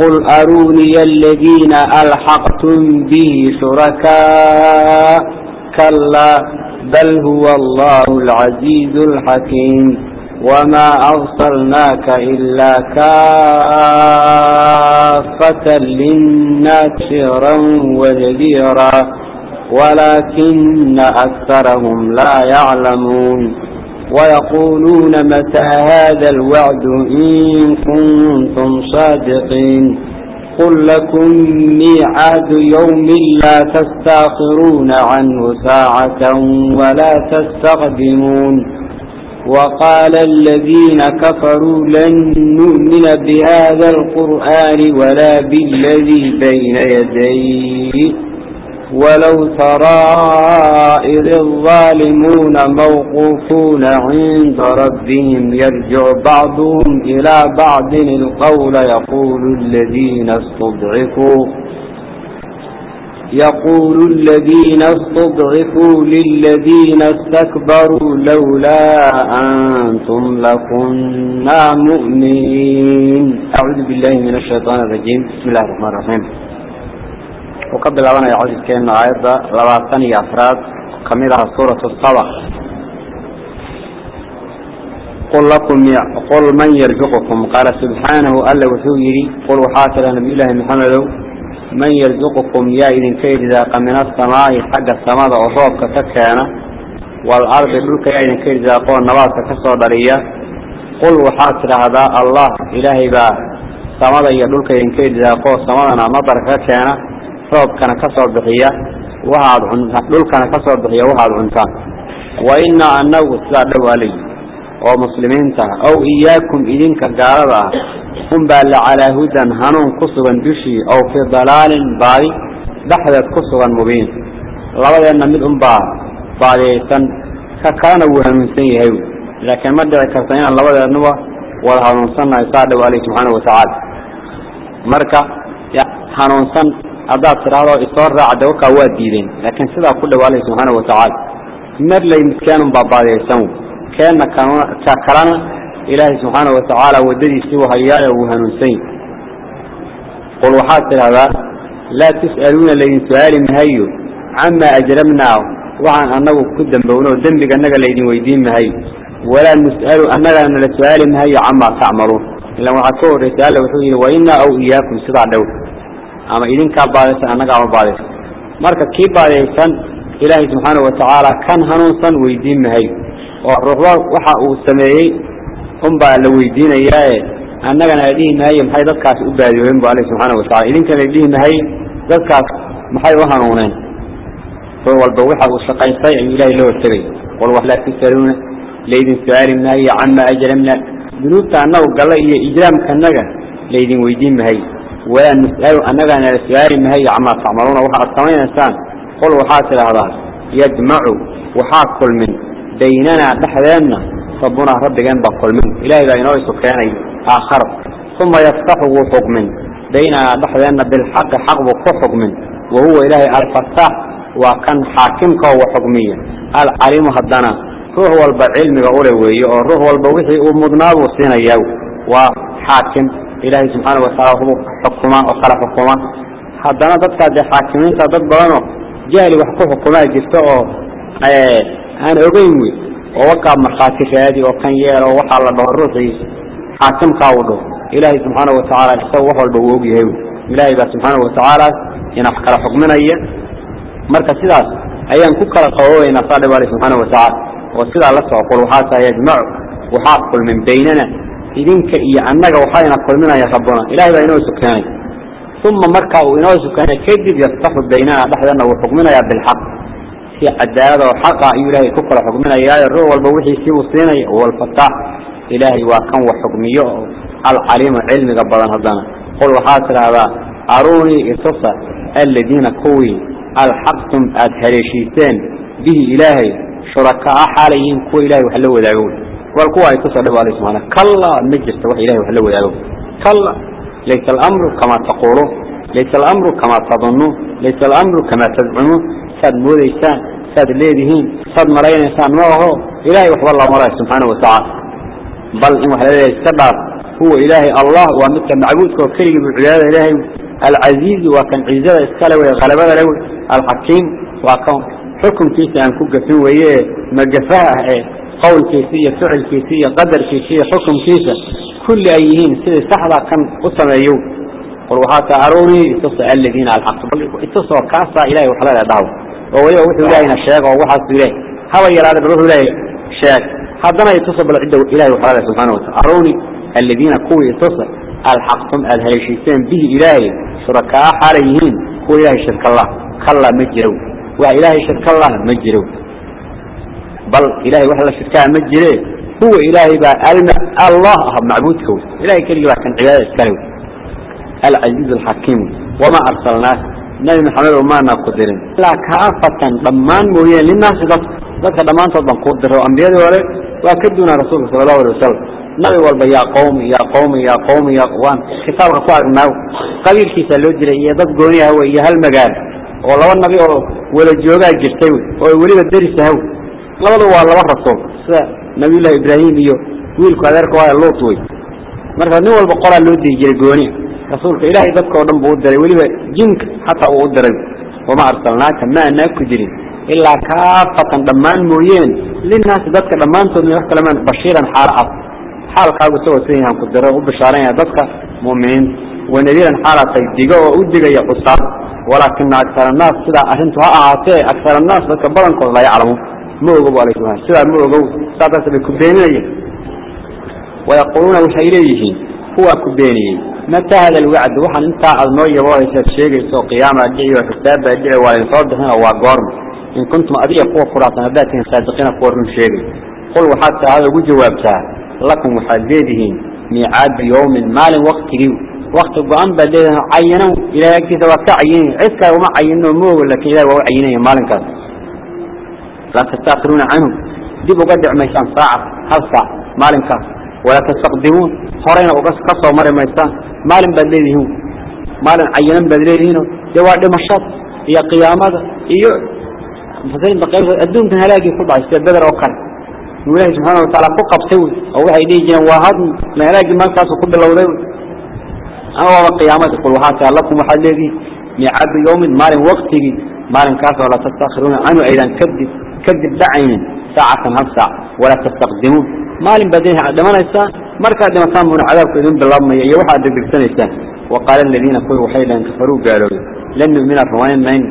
قل أروني الذين ألحقتم به شركاء. كلا بل هو الله العزيز الحكيم. وما أرسلناك إلا كافة للناس شرا وجديرا ولكن أكثرهم لا يعلمون. ويقولون متى هذا الوعد إن كنتم صادقين قل لكم ميعاد يوم لا تستأخرون عنه ساعة ولا تستقدمون وقال الذين كفروا لن نؤمن بهذا القرآن ولا بالذي بين يديه ولو ترى إذ الظالمون موقوفون عند ربهم يرجع بعضهم إلى بعض القول يقول الذين استضعفوا يقول الذين استضعفوا للذين استكبروا لولا أنتم لكنا مؤمنين. أعوذ بالله من الشيطان الرجيم. بسم الله الرحمن الرحيم. wuxuu ka bilaabanaya casirkeenu aayadda labaatan iyo afraad ka mid aha suuratu saba qul man yarzuqukum? Qaala subxaanahu alla wuxuu yidhi qul waxaa tala nabiyullaahi maxamedow man yarzuqukum yaa idinka irsaaqa min asamaa'i xagga samada oo roobka ka keena waalardi dhulka yaa idinka irsaaqoo nabaadka ka soo dhaliya. Qul waxaad tidhaahdaa allah ilaahay baa samada iyo dhulka idinka irsaaqoo samadana madarka ka keena roobkana ka soo bixiya waxaad dhulkana ka soo bixiya waxaad cuntaan wa innaa annagu sidaa dhow dhowaalay oo muslimiinta ah ow iyaakum idinka gaalada ah unbaa la calaa hudan hanuun ku sugan dushii ow fii dalaalin baadi dhexdeed ku sugan mubiin. Labadeenna mid unbaa baadiyaysan ka kalena wuu hanuunsan yahay. Laakiin ma dhici karta inaan labadeednuba wada hanuunsannahay saa dhowaalay subxaana watacaala marka hanuunsan haddaad tidhahdoo isoo raaca de warkaa waa diideen. Laakiin sidaa ku dhawaalay subxaana watacaala mar lay midkaanun baabaadeysan keenna ka kalana ilaahay subxaana watacaala waddadiisii u hayaae uu hanuunsan qul waxaad tidhahdaa laa tus'aluuna laydin su'aali mahayo. Camaa ajrabnaa waxaan annagu ku dambowno dembiga dembiganaga laydin weydiin mahayo. Walaa nus'alu annagana la su'aali mahayo camaa tacmaluun. Ilan waxaad ka horraysa alla wuxuu yidhi wainaa aw iyaakum sidaa dhow ama idinkaa baadaysan annagaama baadaysan marka kii baadaysan ilaahay subxaana watacaala kan hanuunsan weydiin mahay oo ruuxba waxa uu sameeyey unbaa la weydiinayaae annagana la mahaye maaye maxay dadkaasi u baadiyoobeen bu alla subxaana watacala idinkana la dhihi mahay dadkaas maxay u hanuuneen? Ruu walba waxa uu shaqaystay ayuu ilaahay la hortegay. Qul walaa tusaluuna laydin su'aali maayo camaa ajramna dunuubta annagu galla iyo ijraamkanaga laydin weydiin mahay ولا نسأل أننا أن السؤال نهاية عما تعملون. وحا الصمين إنسان. قل وحاصل هذا يجمع وحاكل من. بيننا بحذنا ربنا رب جنب قل من. إلهي لا ينوي سكاني آخر. ثم يفتحه حكم. بين بحثنا بالحق. حق وحكم وهو إلهي الفتاح. وكان حاكمك وحكمية العليم هدنا روح والبعلم قوله روح والبوحي ومضناب وصينا يو وحاكم. إلهي سبحانه وتعالى حكما وقال حكما حدنا ضدك دي حاكمين ضد بلانو جالي وحكو حكما جلتو إيه أنا أغيوي. ووقع مخاتف هذه وكان يالا وحال الروحي حاكم قاوده إلهي سبحانه وتعالى يستوحه البووبي هيو. إلهي سبحانه وتعالى ينحكر حكمنا إيه. مركز سلاس ايان كوكا القووه ينصاد بالي سبحانه وتعالى. وسلاس الله وقل وحاسا يجمع وحاقل من بيننا. إذنك إيا أنك وحاينا قل منا يا ربنا إلهي بإنه سكاني ثم مركا وإنه سكاني كذب يفتح بيننا بحثنا وحكمنا يا بالحق في عدالة وحقا إلهي كفر حكمنا يا الروح والبوحي سيو الصيني هو الفتاح إلهي وكان وحكميه العليم علم قبضان هدانا قل وحاسر هذا أروني إتصى الذين كوي الحقتم أدهريشيتين به إلهي شركاء حاليين كو إلهي وحلو war kuwa ay ku soo dhawaale subhana kalla ma jirto wax ilaahay wax la wadaago. Kalla laysa al-amru kama taqulu laysa al-amru kama tadunnu laysa al-amru kama tad'unu sad moodaysaan sad leedihiin sad maraynaysan ma aho ilaahay wax walaa maray subhanahu wa ta'ala bal in wax la iska dhaaf huwa ilaahay allah wa midka macbuudka oo kaliya buu cibaadada ilaahay al-aziz wa kan cizada iskale way qalabada lew al-hakim wa kan xukunkiisa aan ku gafin weeye magafaha ah ee qowlkiisa iyo ficilkiisa iyo qadarkiisa iyo xukunkiisa kulli ay yihiin sidai saxda kan u sameeyow. Or waxaa kaa aroori itusoo aladiina alaqaitusoo kaasaa ilahay wax la leedhaw oo weliba wuxuu ilaahayna sheeg oo waxaasuu ilahay haba yaraade bal wuxuu ilaahay sheeg. Haddana ituso bal cidda ilahay wax la leh subxana watacala arooni aladiina kuwii itusa alxaqtum aada haleeshiiseen bihi ilaahay shurakaa xaalay yihiin kuwa ilaahay shirka lah kalla ma jirow. Wax ilaahay shirka lah ma jirow bal ilahay wax la shirkaa ma jire. Huwa ilaahay baa allah ah macbuudkawd ilahay keligii baa kan cibaada iskale wey alcasiiz alxakiim. Wamaa arsalnaak nabi maxamed oo ku dirin. Ilaa kaafatan dhammaan mooyeen linaasi dad dadka dhammaantood baan kuu diro ambiyadii hore waa ka duunaa rasuulka sala allahu alay wasalam nabi walba yaa qawmi yaa qawmi yaa qawmi ya waan kitaabka ku aragnaa. Qabiilkiisaa loo jiray iyo dad gooniyahawe iyo hal magaalo. Oo laba nabi oo wada joogaa jirtay wey oo weliba derisahawe labadu waa laba rasuul sida nabiyullaahi ibraahim iyo wiilku adeerka waa luut wey marka nin walba qoraa loo diri jiray gooni rasuulka ilaahay dadka oo dhan buu u diray weliba jinka xataa uu u diray wamaa arsalnaaka ma anaaku dirin ilaa kaafatan dhammaan mooyeen. Linaasi dadka dhammaantood may wax kale maan bashiiran xaalo cad. Xaalkaagu isagoo sidayahaan ku diro u bishaaranaya dadka mu'miniinta wanadiiran xaalaa tay digo oo u digaya cusaad walaakina agsar annaas sidaa arrintu ha ahaatee agsar annaas dadka badankooda la yaclamu. موغو عليه سبحانه سبع ما أقبوا ساعتها ويقولون وشيليه هو كبينيه متى هذا الوعد. وحن انت يبوه وإنسى الشيء سو قيامة. الدعي وكتابة الدعي والإنصاد هنا وقرم إن كنتم أريا قوة قرعة نباتين صادقين قوة من شيء قلوا حتى هذا وجوابتها لكم وحديدهين ميعاد بيوم مال وقت ليه وقت قوان بدلنا عينه. إلى يكتب وكعينه عسكر وما عينه. مو لكن إذا هو مالا مالك. لا تستأخرون عنه دب قدع ميسان ساعة هل ساعة كاس ولا تستقدمون. حرين وقص قصة ومر ميسان مالن بدليهم مالن عينا بدليهم جواد مشط هي قيامة. هي فسين بقية الدون كان هلاقي كل بعض بدر وقال الله سبحانه وتعالى فقب سوي أو واحد يجي وهذا ما هلاقي ما كاس وكل لو ذوي أنا قيامة يقول وهذا لكم واحد الذي ميعاد يوم مالن وقته مالن كاس ولا تستأخرون عنه. أيضا كذب. كذب دعين ساعة هل ساعة ولا تستقدمون. مال بديها دمنا إسان مركا دمتان من عذاب كذن بالله ما يوحى دقر سنة وقال الذين قلوا حيدا كفروا قالوا لن نؤمن الرمائن مين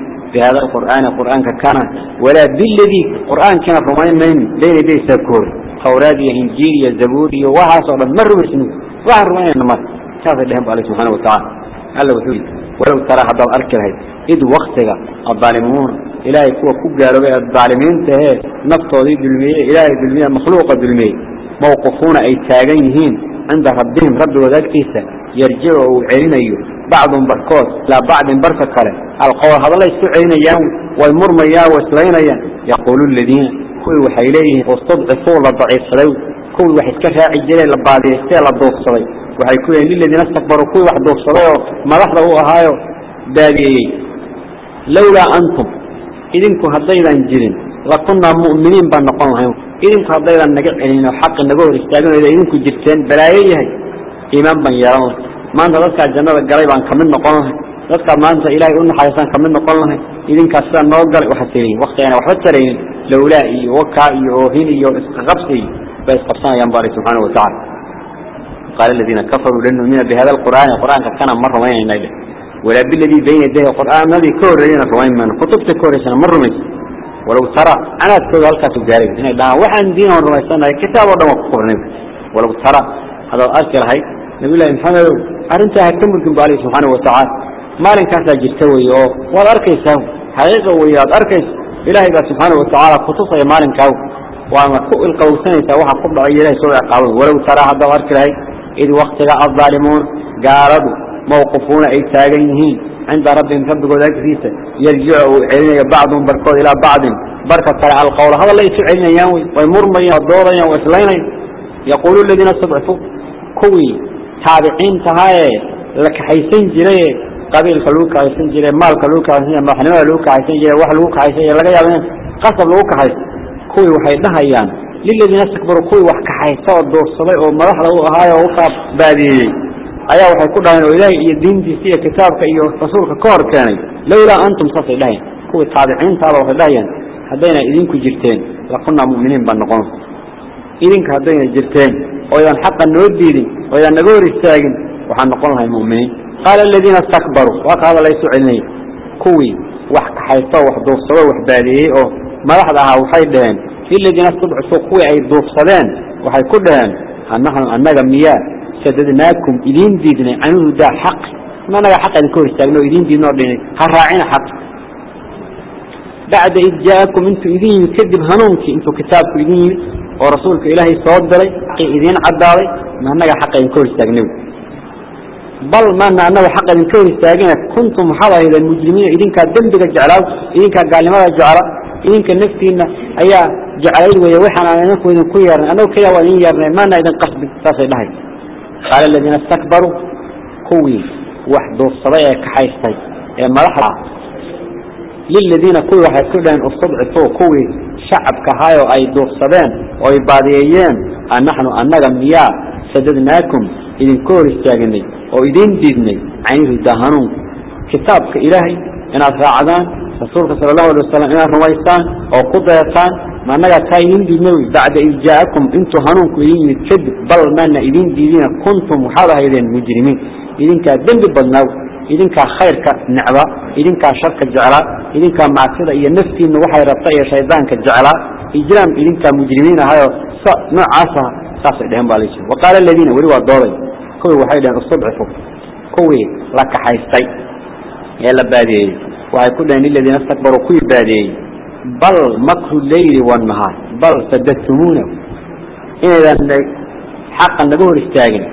هذا القرآن. القرآن كان ولا بالذي القرآن كان الرمائن مين لين دي سكور خورادي إنجيلي زبوري وها صعبا مروا بسنو. وها الرمائن النمر كافر لهم الله سبحانه وتعالى. قال له ولو ترى هذا الأركل هاي إذ وقتها الظالمون ilaahay kuwa ku gaaroobay aalimiintahe naftoodii dulmiyey ilaahay dulmiye makhluuqa dulmiyey mawqufuuna ay taagan yihiin cinda rabbihim rabbigood agtiisa yarjicu uu celinayo. Bacdun barkood ilaa bacdin barka kale. Alqowl hadalla isku celinayaan way murmayaan way islaynayaan yaquulu ladiina kuwii waxay leeyihiin istadcifuu la daciifsaday. Kuwii wax iska raaci jiray la baadiyaystee la duufsaday waxay ku leeyiin liladiina stakbaruu kuwii wax duufsaday oo madaxda u ahaayo baadiyeeyey lowlaa antum idinku haddaydan jirin lakunaa mu'miniin baan noqon lahayn. Idinku haddaydan naga celin oo xaqa naga hor istaaganayd idinku jirteen balaayo yahay. Iimaan baan yeelan lahay. Maanta dadkaa jannada galay baan ka mid noqon lahay. Dadkaa maanta ilaahay u naxariisaan ka mid noqon lahay. Idinkaa sidaa noo galay waxaa tiriin waktigaana waxba taraynin lowlaa iyo wakaa iyo oohin iyo isqaqabsi bay isqabsanayaan bari subxaana watacala qaala aladiina kafaruu lan nu'mina bihada alqur'aani. Qur'aanka kana ma rumaynayna ولا بالذي بين يديه القرآن الذي كور لنا فوين من خطبت كور سنة مر ميت ولو ترى أنا أذكر هلك تجاري هنا لا وحن دين ورميسنا كتاب ودم قرني ولو ترى هذا أذكر هاي نبي الله محمد أنت هكمل لكم بالي سبحانه وتعالى ما لن كاسا جستوي أو والأركيس هو حقيقة وياد أركيس إلهي سبحانه وتعالى خصوصا ما لن كاو وأما كل القوسين سواها قبل إلهي سوى قاوي ولو ترى هذا أذكر هاي إذ وقت الظالمون قاربوا mawqufuuna ay taagan yihiin cinda rabbihim rabbigooda agtiisa yarjicu uu celinaya bacduhum barkood ilaa bacdin. Barka kale alqawla hadal ay isu celinayaan wy way murmayan waa doodayaan waa islaynayan yaquulu ladiina stadcifu kuwii taabiciintahaaye la kaxaysan jiraye qabiilka lagu kaxaysan jire maalka lagu kaxaysan jire madaxnimada lagu kaxaysan jire wax lagu kaxaysan jire laga yaaba in qasab lagu kaxayso kuwii waxay dhahayaan liladiina istakbaruu kuwii wax ayaa waxay ku dhahayn oo ilaahay iyo diintiisa iyo kitaabka iyo rasuulka ka hor keenay. Lawlaa antum saasay dhahayn kuwii taabiciintaaba waxay dhahayaan haddayna idinku jirteen lakunaa mu'miniin baan noqon. Idinka haddayna jirteen oo idan xaqa noo diidin oo idan naga hor istaagin waxaan noqon lahay mu'miniin. Qaala aladiina istakbaruu waa ka hadal laysu celinayay. Kuwii wax kaxaysto wax duufsado wax baadiyey oo madaxda ahaa waxay dhaheen liladiina istudcifuu kuwii ay duufsadeen waxay ku dhaheen annaxnu annaga miyaa sadadnaakum idiin diidnay canhu daa xaq. Ma naga xaq idinka hor istaagno idiin diidnoo dhinay. Ha raacina xaq. Bacda id jaakum intuu idin yimid kadib hanuunkii intuu kitaabku idin yimid oo rasuulka ilaahay soo diray xaqii idiin caddaaday ma naga xaq idinka hor istaagnow. Bal maana annaga xaq idinka hor istaagina kuntum waxaad ahaydeen mujrimiina idinkaa dembiga jeclaaw idinkaa gaalnimada jecla idinka naftiinna ayaa jeclayd weeye waxaan aan idinku idinku yeernay annagu keliya waa idin yeernay maana idin qasbin saasay dhahay qaal aladiina istakbaruu kuwii wax duursaday ee kaxaystay ee madaxda liladiina kuwii waxay ku dhaheen istudcifuu kuwii shacabka ahaay oo ay duursadeen oo ay baadiyeeyeen anaxnu annaga miyaa sadadnaakum idinka hor istaaginay oo idiin diidnay canriida hanuun kitaabka ilaahay inaad raacdaan rasuulka sala allahu alay wasalam inaad rumaysaan oo ku deetaan ma anaga taynin diinay bacda id jaakum intu hanuunku yimid kadib bal mana idin diidina kuntum waxaad ahaydeen mujrimiin. Idinkaa dembi badnaaw idinkaa khayrka necba idinkaa sharka jeclaa idinkaa macsida iyo naftiinna waxay rabta iyo shaydaanka jeclaa ijraam idinkaa mujrimiin ahayoo noocaas ah saasay dheheen baa laji waqaala aladiina weli waa dooday kuwii waxay dheheen istudcifu kuwii la kaxaystay ee la baadeeyey. Waxay ku dhaheen liladiina istakbaruu kuwii baadeeyey bal makru leyli wanahaar bal sadadtumuunahu inaydaan xaqa naga hor istaagin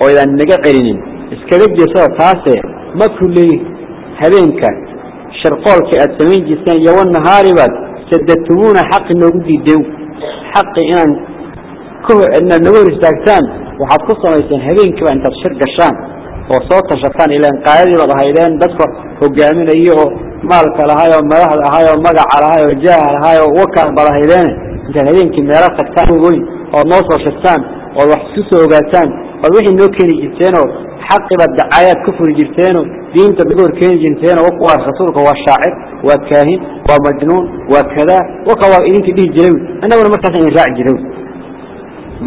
oo aydan naga celinin. Iskaga jeesada taase makru leyli habeenka sharqoolka aad samayn jirteen iyo wanahaari baad sadadtumuuna xaqi noogu diideen xaqi inaan inaad naga hor istaagtaan waxaad ku samayseen habeenkiiba intaad shir gashaan oo soo tashataan ilaan qaayadii baad ahaydeen dadka hogaaminaya oo maalka lahayoo madaxda ahayoo magaca lahay lahayoo jaha lahayoo wakaan badahaydeen intaad habeenkii meelo tagtaan weyn ood noo soo shagtaan ood wax isu soo ogaataan ood wixii noo keeni jirteenoo xaqibaad dacayaad ku furi jirteenoo diinta dagoor keeni jirteenoo waa rasuulka waa shaacir waa kaahin waa majnuun waa kadaa waka waa idinkii dhihi jiray. Annaguna markaas idin raaci jiray.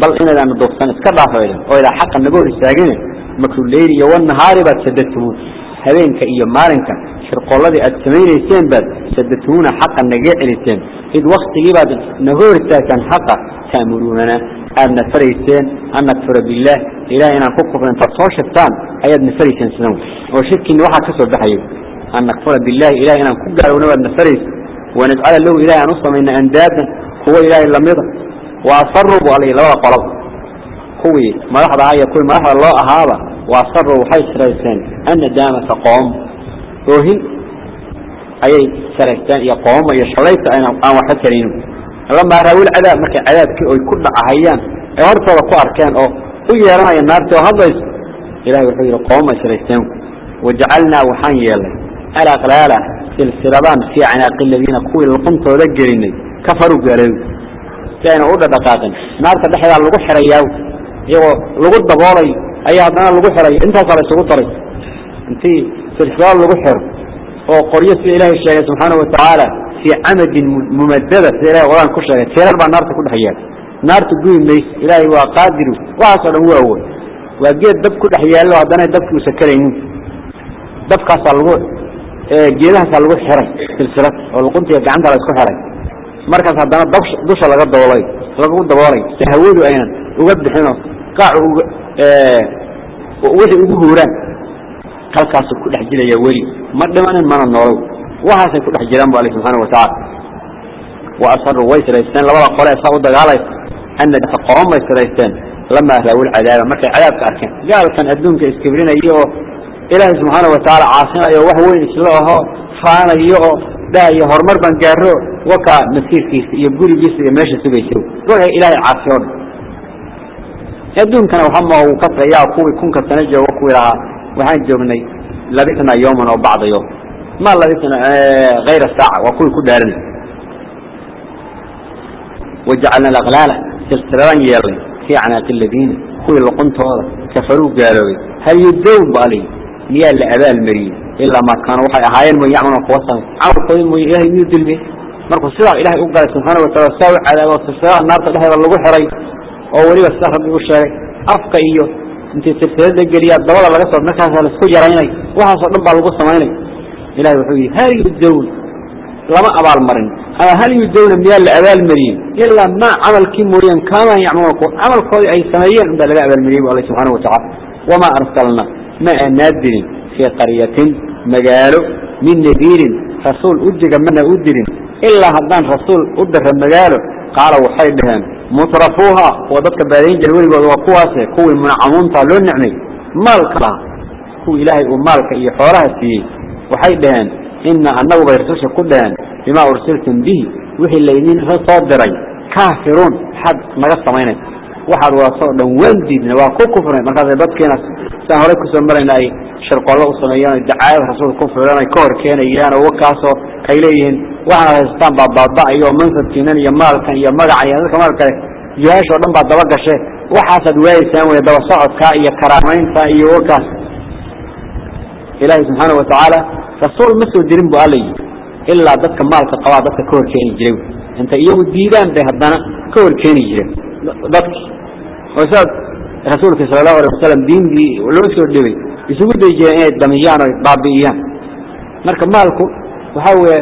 Bal inaydaanu duubsan iska dhaafaydan oo idaa xaqa naga hor makruleyl iyo wanahaari baad sadadtumuun هبينك إيا ذي شرقولدي أتسمينيسين باد سدتونا حقا نجعلتين إذ وقت لباد نهور كان حقا تامروننا أن نفر نفريسين أن نكفر بالله إلهنا كوكو فإن تصوش التان أياد نفريسين سنو وشك إن واحد كسر بحيو أن نكفر بالله إلهنا كوكو نفر نفريس ونجعل له إلهنا نصم إن أندادا هو إله لم يضع وأصرب عليه لو قلب هو مرحبا عايا كل مرحبا الله أهابا وأصرب حيث رأي رأيسين أن دامت قوم روهن أي سرقتان يا قوم يشريت أنا أنا واحد كريم. لما رأوا العذاب مك عذاب كي كل عيان أورط وقار أركان أو ويرى النار تهضج إلى وحي القوم يشريتان وجعلنا وحان يلا ألا قلالا السربان في عناق الذين قوي القنط ولجرني كفروا قالوا كان أودا دقاقا نار تدحي على الوحر ياو. يو لغد بولي أيها النار الوحر أنت صار سقطري intii sirkaal lagu xiro oo qoryo sida ilaahay sheegay subxaana watacaala fii camadin mumadada sida ilahay quraan ku sheegay tirar baa naarta ku dhex yaalla naarta gubi mayso ilaahay waa qaadiru waxaasoo dhan waa awood waa geed dab ku dhex yaallo haddana dabkii uusan karaynin dabkaasaa lagu geedahaasaa lagu xiray silsilad oo luquntiga gacanta la isku xiray. Markaas haddana dab dusha laga daboolay lagu daboolay si hawadu aynan uga bixino qaacu wixii ugu huuraan halkaas ku dhex jiraya weli. Ma dhimanin mana noolow waxaasay ku dhex jiraan bu alle subxaana watacaala wa asaruu way siraysteen labada qole saa u dagaalay ana qoon bay siraysteen. Lamaa raawul cadaaba markay cadaabka arkeen. Gaalkan adduunka iskibrinaya oo waxaan joognay laba sana yooman oo bacdayo ma laba sana eh, ayra saaca waa kuwii ku dhaaranay wajacalna alaala silsiladan yeelnay fii canaaqi ladiina kuwii luquntooda kafaruu gaaloobay. Hal yudown bali miyaa la abaalmariyey? Ilaa ma kaanu waxay ahaayeen mooy yacmaluna kuwa samay camalkooda mooy ilahay miyuu dilmiyey markuu sidaa ilaahay u galay subxaana wataala saa u cadaabo silsilada naarta dhexeeda lagu xiray oo weliba sida rabbi u sheegay afka iyo intii tirtirada geliyaa dabada laga soo markaas la isku yaraynay. Waxaasoo dhan baa lagu samaynay ilahay wuxuu yidhi hal yudawna lama abaal ama hal yudawna miyaa la abaalmariyey ilaa maa camalkii mooyeen kaaman yacmaluuna kuwa camalkoodii ay sameeyeen unbaa laga abaalmariyey bu alla subxaana watacala wamaa arsalna ma aanaa dirin fii qaryatin magaalo min nadiirin rasuul u diga mana u dirin ilaa haddaan rasuul u dara magaalo qaala waxay dhaheen mutrafuuha oo dadka baadayn jir weligooda waa kuwaase kuwii munacamuunta loo nicmay maalka laha kuwii ilaahay uu maalka iyo xoolaha siiyey. Waxay dhaheen inna annagu bay rasusha ku dhaheen bimaa ursiltum bihi wixii laydin soo diray kaafiruun xad naga samaynaysa waxaad waasoo dhan waan diidna waa ku kufreen markaasay dadkiina saan horey ku soo marayna ay sharqollo u sameeyaan oo dacaayad rasuulka ku filan ay ka hor keenayaan oo wakaasoo ay leeyihiin waxaad haystaan baa baaba-ay oo mansadkiinan iyo maalkan iyo magacayan dadka maal kale jihaashoo dhan baad daba gashe. Waxaasaad waayeysaan wey daba socodkaa iyo karaamaynta iyo wakaas. Ilaahay subxaana watacaala rasuul ma soo dirin bu alla yidhi ilaa dadka maalka qabaa dadka ka hor keeni jiray. Intay iyagu diidaan bay haddana ka hor keeni jireen dadki. Oo sidaas rasuulka sallallahu alayhi wasallam diintii loo soo dhibay. Isugu dayeen inay damiyaan oo baabi'iyaan. Marka maalku waxa weeye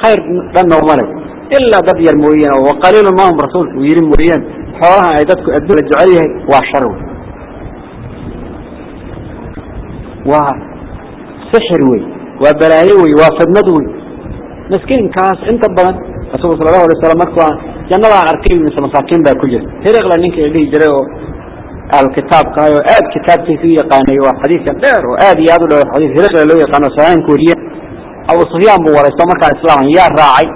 khayr dhan oo malay illa dad yar mooyeen oo qaliil ma hum rasuulku yiri mooyeen. Xoolaha ay dadku adduunka jecel yahay waa shar waa sixir wey waa balaayo wey waa fadnad wey miskiinkaas inta badan rasuulka sallallahu alayhi wasallam markuu jannada arkay masaakiin baa ku jira. Hiraqla ninka dhihi jiray oo ahlu kitaabka oo aad kitaabkiisa u yaqaanay waa xadiidka dheer oo aad iyo aad u dheer xadiid hiriqla loo yaqaano sahihan kuuriye abu sufyaan buu waraysto markaa islaam yaa raacay.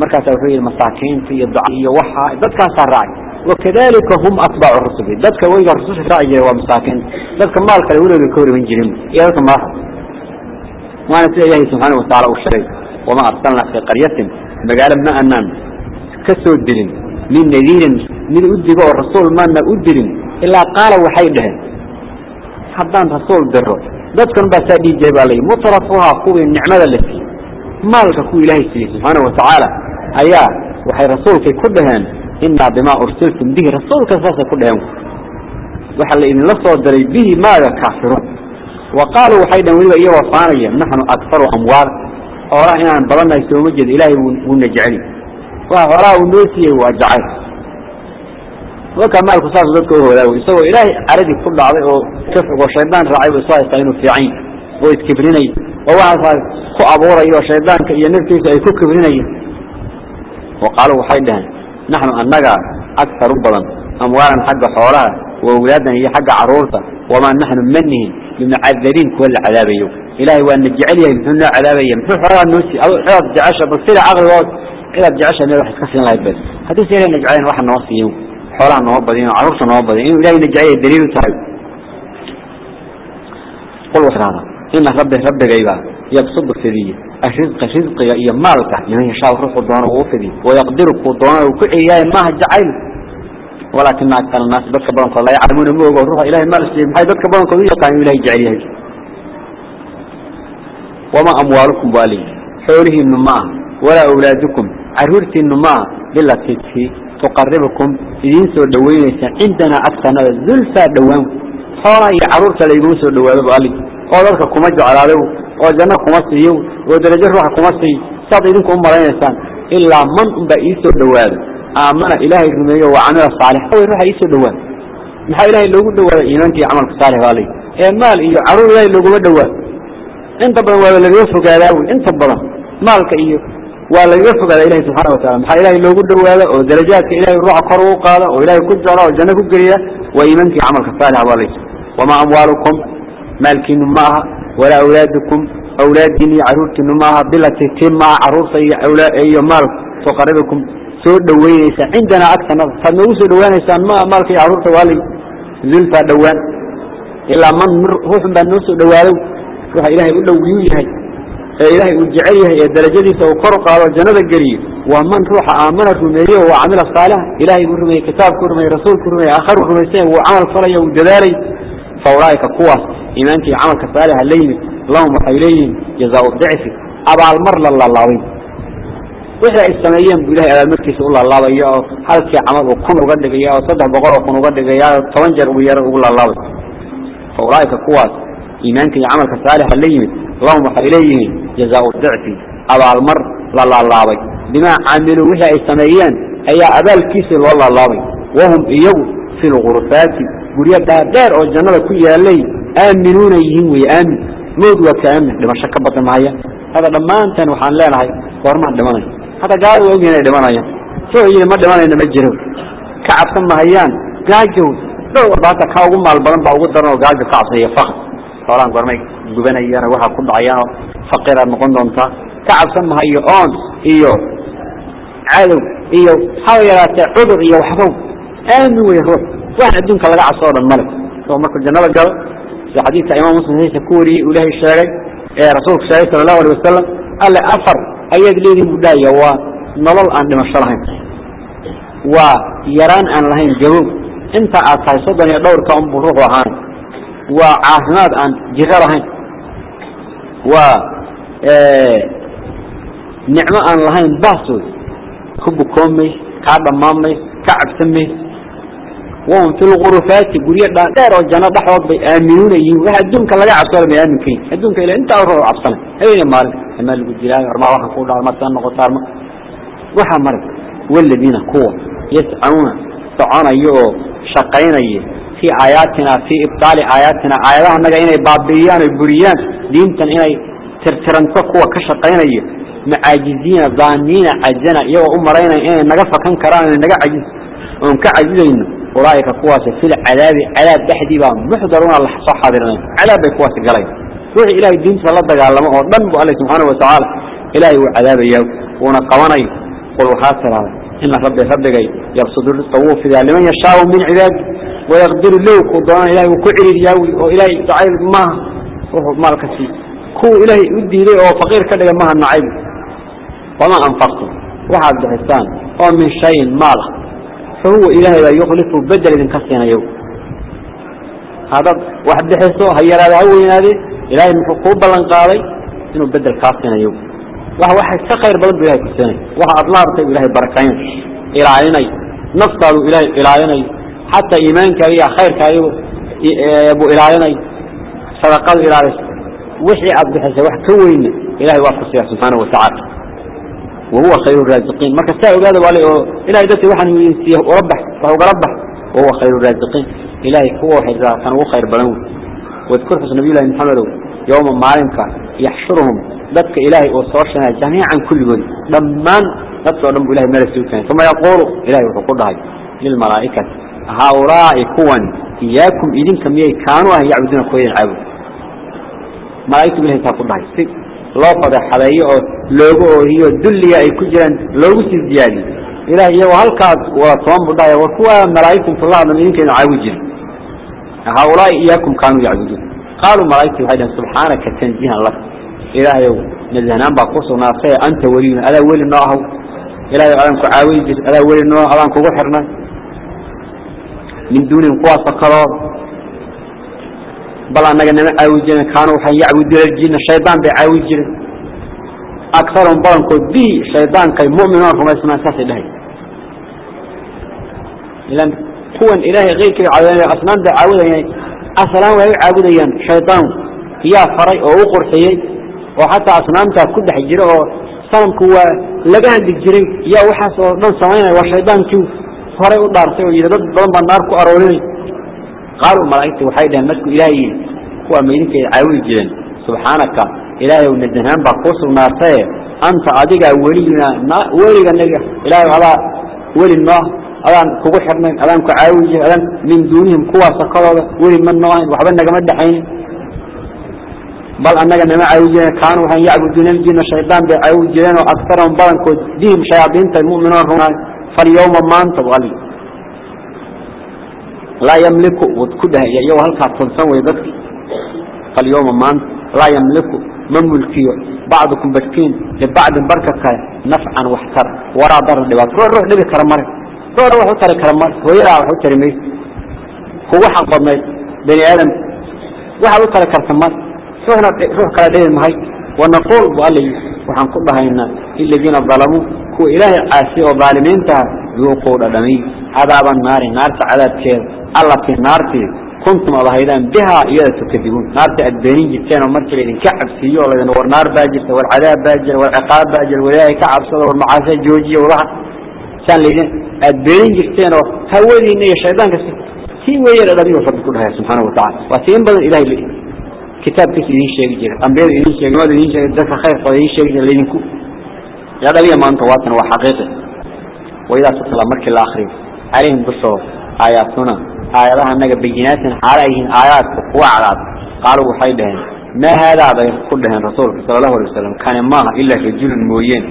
Markaas wuxuu yidhi masaakiinta iyo duca iyo waxa dadkaasaa raacay ilaa qaala waxay dhaheen haddaan rasuul diro dadkan baa saa dhihi baa layi mutrafuhaa kuwii nicmada la siiyey maalka kuwa ilaahay siiyey subxaana watacaala ayaa waxay rasuulkay ku dhaheen innaa bimaa ursiltum bihi rasuulka saasay ku dhaheen. Waxaa la soo diray bihi maaga kaafiruun wa qaaluu waxay dhaheen weliba iyagoo faanaya naxnu akaru amwaal xoolaha inaan badannahay sooma jeedo ilaahay wuuna jeceli. Waa xoolaha uu noo siiyey waa jacayl dadka maalku saas dadka u hoolaawo isagoo ilaahay caradii ku dhacday oo ka fogoo shaydaan raacay bu isu haystaa inuu fiicayn oo iskibrinay oo waxaasaa ku abuuray oo shaydaanka iyo naftiisa ay ku kibrinayen oo qaalo waxay dhaheen naxnu annaga akar u badan amwaalan xagga xoolaha wa awlaadan iyo xagga carruurta wamaa naxnu ma nihin bimucadabiin kuwa la cadaabayo. Ilaahay waa na jecel yahay muxuu noo cadaabaya muxuu xoolaha noo sii cidaad jecesha bal sida caqligood cidaad jecesha meel wax iska siin lahayd bal. Haddii se ilah na jecelen waxa noo siiyo xoolaha noo badiyo carruurta noo badiyo inuu ilahayna jecel daliil u tahay. Qul waxaada ina rabbi rabbigaybaa yabsudu fidiye arisqa risqiga iyo maalka iman yashaa ruuxu doono uu fidiy wayaqdiru kuu doono uu ku ceeyaay maaha jacayl. Walaakina akar naasi dadka badankood laa yaclamuuna ma ogo ruuxa ilahay maal siiyey maxay dadka badankood u yaqaan inuu ilahay jecel yahay? Wamaa amwaalukum baa leeyihi xoolihiinu maaha walaa awlaadukum caruurtiinu maaha bilatii tuqaribukum idiin soo dhawaynaysa cindanaa agtanada zulfaa dhowaan. Xoolaa iyo carruurta layguma soo dhawaadobu ali oo dadka kuma jeclaadabu oo janno kuma siiyo oo darajo ruuxa kuma siiy saad idinku u malaynaysaan ilaa man unbaa iisoo dhawaado aamana ilaahay rumeeyo wa camila saalix. Awey ruuxa iisoo dhawaado maxaa ilaahay loogu dhawaaday iimaanka iyo camalka saalix baa lay ee maal iyo carruur ilaahay looguma dhawaado inta badan waaba lagaga fogaadaa wey inta badan maalka iyo waa laga fogaadaa ilaahay subhanahu wa ta'ala. Maxaa ilaahay loogu dhawaada oo darajaadka ilaahay ruuxa kor u qaado oo ilaahay ku jecel oo janno ku geliya waa iimaanki amalka saalix waalay wama amwaalukum maalkiinu maaha ee ilaahay uu jecel yahay ee darajadiisa uu kor qaado jannada geliyo. Waa man ruuxa aamana rumeeye wa camila saalaxa ilaahay buu rumeeyey kitaabkuu rumeeyey rasuulkuu rumeeyey aakharu rumaysanya wuu camal falaya wuu dadaalay. Fa ulaa'ika kuwaas iimaankii camalka saalixa la yimid lahum waxay leeyihiin jazaau dicfi abaalmar la laalaabay wixii ay sameeyeen buu ilahay abaalmarkiisa u laalaabaya oo halkii camal uu kun uga dhigaya oo saddex boqol oo kun uga dhigaya oo toban jeer ugu yar ugu laalaabay fa ulaaika kuwaas iimaankii camalka saalixa la yimid lahum waxay leeyihiin jazaau dicfi abaalmar la laalaabay bimaa camiluu wixii ay sameeyeen ayaa abaalkiisii loo laalaabay wahum iyagu fi lgurfaati guryo dhaadheer oo jannada ku yaalay aaminuuna yihiin wey aamin. Mowd waa ka aamin dhimasho ka badan mahaya hadda dhammaanteen waxaan leenahay goormaan dhimanayo hadda gaar waa ogyahin ay dhimanayaan. Soo yidhi ma dhimanayna ma jiro ka cabsan mahayaan gaajow dhowr walba ka ugu maal badan baa ugu daran oo gaajo ka cabsaya fakr hoolaan gormay قرية دار أو الجنة كلها لي آمنون يهين ويآمن موت وكامن لما شك بطن معايا هذا لما أنت وحان لا نهي ورمع دماني هذا قالوا وقنا دماني شو هي ما دماني نمجره كعب ثم هيان قاجو لو وضعت كاوغم مع البلن بعوض درنا وقاجو كعب هي فخر فوران قرمي قبنا إيانا وحا كل عيانا فقيرا مقن دونتا كعب ثم هي أون إيو عالو إيو حاويرات عذر إيو حفو آمن ويروح واحد دونك لقى عصور الملك لو مركز الجنة قال في waa nicmo aan lahayn baahtooda ka bukoon mayso kaa dhammaan mayso ka cabsan mayso wahum fi lqurufaati guryo dhaadheer oo janno dhexdood bay aaminuuna yihiin. Wax adduunka laga cabsoola may aaminka yihiin adduunka ila intaa ruux u cabsana habeena maalin amaa lagu dilaayo armaa waxaan ku dhaar martaan noqoto arma waxaa marag waladiina kuwa yascauna soconayo oo shaqaynaya fii aayaatina fii ibtaali aayaatina aayadaha naga inay baabi'iyaan oy buriyaan diintan inay tirtiranto kuwa ka shaqaynaya macaajiziina daaniina cajana iyagoo u maraynaya inay naga fakan karaan inay naga cajiz oon ka cajizayno ulaaika kuwaasi fil cadaabi cadaab dhexdii baa muxdaruuna la soo xaadirinay cadaab bay kuwaasi galayn wixii ilaahay diinta la dagaalamo oo dhan bu alle subxaanahu watacaala ilaahay wuu cadaabaya wuuna qabanayo qul waxaa tiraada ina rabbi rabbigay yabsudu risqa wuu fidaa liman yashaau min cibaadi wayaqdiru low kuu doonaan ilahay wuu ku ciriiriyaa oo ilaahay jacayl maaha wuxuu maalka sii kuwa ilaahay u diiday oo faqiir ka dhiga maha nacayb wamaa anfaqtum. Waxaad bixisaan oo min shayin maala fa huwa ilaahay baa yukhlifu bedel idinka siinayo haddaad wax bixiso ha yaraade ha weynaade ilaahay muxuu kuu ballan qaaday inuu bedel kaa siinayo wax waxa ka khayr badan bu ilahay ku siinay waxa aad la hartay bu ilahay barakaynay ilaalinay. Naftaadu ilaahay ilaalinay. Xataa iimaankaagiya khayrkaagibu ilaalinay sadaqadu ilaaliso wixii aad bixisay wax ka weyna ilaahay waa ku siiya subxaanahu watacaala wahuwa khayru raasiqiin marka saa ogaada waale oo ilaahay dadka waxaan idin siiya ula bax wax ugala bax wahuwa khayru raasiqiin ilaahay kuwa waxay raasaqan ugu khayr badan wey. Wadkur xus nabiyullahi maxamedow yowma maalinka yaxshuruhum dadka ilaahay oo soo shanaya jamiican kulligood dhammaan dadkao dhan bu ilahay mala sii keenay. Uma yaquulu ilahay wuxuu ku dhahay lilmalaa'ikati haaulaa'i kuwan iyaakum idinka miyay kaanuu ah yacbuduuna kuwa idin caabud malaa'igtu ilahay saa ku dhahay si loo fadeexadeeyo oo loogu oohiyo dulliga ay ku jiraan loogu sii ziyaadiyo ilaah iyagoo halkaas wada toban buu dhahay war kuwa malaa'igtumtu la hadlan idinka inu caawi jirin haaulaa'i iyaakum kaanuu yacbuduun. Qaaluu malaa'igtu waxay dhahen subxaanaka tanjiihan lak. Ilaahayow nabihanaaan baa ku sugnaatay anta weliyun adaa weli noo ahaw ilahayow adaan ku caawin jir adaa weli noo adaan kugu xirnay. Min duunin kuwaasa kaloo bal anaga nama caawi jiren kaanu waxaan yacbuduuna aljinna shaydaan bay caawi jireen akarun badankood bi shaydaankay mu'minoon rumaysnaan saasay dhahay ilan kuwan ilaahay keyrkiiba caabudanaya asnaan bay caabudayaan asalaan way u caabudayaan shaydaan yaa faray oo u qurxiyey oo xataa asnaamtaa ku dhex jira oo sanamku waa laga hadli jiray yaa waxaas oo dhan samaynaya waa shaydaankii horay u dhaartay oo yidhi dad badan baa naar ku aroorinay قالوا ملائكة وحيدا مسكوا إلهي. هو أمينك عاوي جدا سبحانك. إلهي وندهان بقوص ونارتي أنت أديك ولينا. ولينا النبي. إلهي على ولي الله ألان كوكو حرمين. ألان كعاوي جدا ألان من دونهم قوة سقرة ولي من نوعين. وحبنا جمد حين بل أنك نما عاوجين كانوا هن يعبدون الجن الشيطان بعاوجين وأكثرهم بلنكو ديهم شياطين المؤمنون هنا. فاليوم ما أنت laa ymliku ku dhahaya iyagoo halkaa tunsan way dadki. Alyooma maanta laa ymliku ma mulkiyo bacdukum badhkiin libacdin barka kale nafcan wax tara waraa daran dhibaato ruux ruux dhibi kara male ruuxna wax u tari kara male hooyadaa wax u tari mayse kugu xaq badnayd bani aadamka waxaad u tari karta male ruuxna ruux kala dhibi mahay. Wanaquul bu alla yii waxaan ku dhahaynaa iladiina dalamuu kuwa ilaahay caasiya oo daalimiintaha yuuquu dhadhamiy cadaaba naari naarta cadaabkeeda alla fi naarti kuntum ad ahaydaan bihaa iyada tukadibuun naarta aad beenin jirteen oo markii laydin ka cabsiiyo oo laydin war naar baa jirta war cadaab baa jira war ciqaab baa jira walaahay ka cabsada war macaasa joojiya walaha. Saan laydin aad beenin jirteen oo hawadiina iyo shaydaanka tii weeyaan adamiyo rabbi ku dhahaya subxaanahu watacala waa tiin badan ilahay kitaabkiisa idin sheegi jira ambiyada idin sheegay waad idin sheegay dadka khayrkooda idin sheegi jira laydinku yadaliya maanta waatan waa xaqiiqi. Waidaa tutla markii la akriyo calayhim dushooda aayaatuna آياتها أنك بجنات عليهم آيات وعلات قالوا حيدهن ما هذا بين كلهن رسول صلى الله عليه وسلم؟ كان ما إلا رجل موين.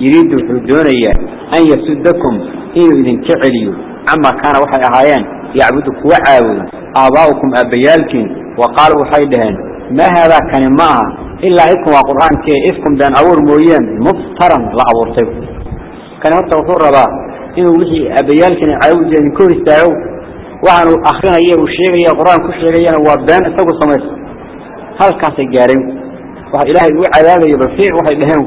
يريد الدنيا أن يسدكم إن إذن تعليوا. عما كان وحي أهايان يعبدك وعاود آباؤكم أبيالكم. وقالوا حيدهن ما هذا كان ما إلا إكم وقرآن كي إفكم بأن أور موين مفترا لا أورتب كان هرتا وصور ربا. إنه وحي أبيالكم عاود ينكور استعوا وعن أخرنا وشيغي القرآن كشيغي وابدان أتقو الصميس هل كانت الجارين وحي إلهي وعذاب يبرفيع وحي بهم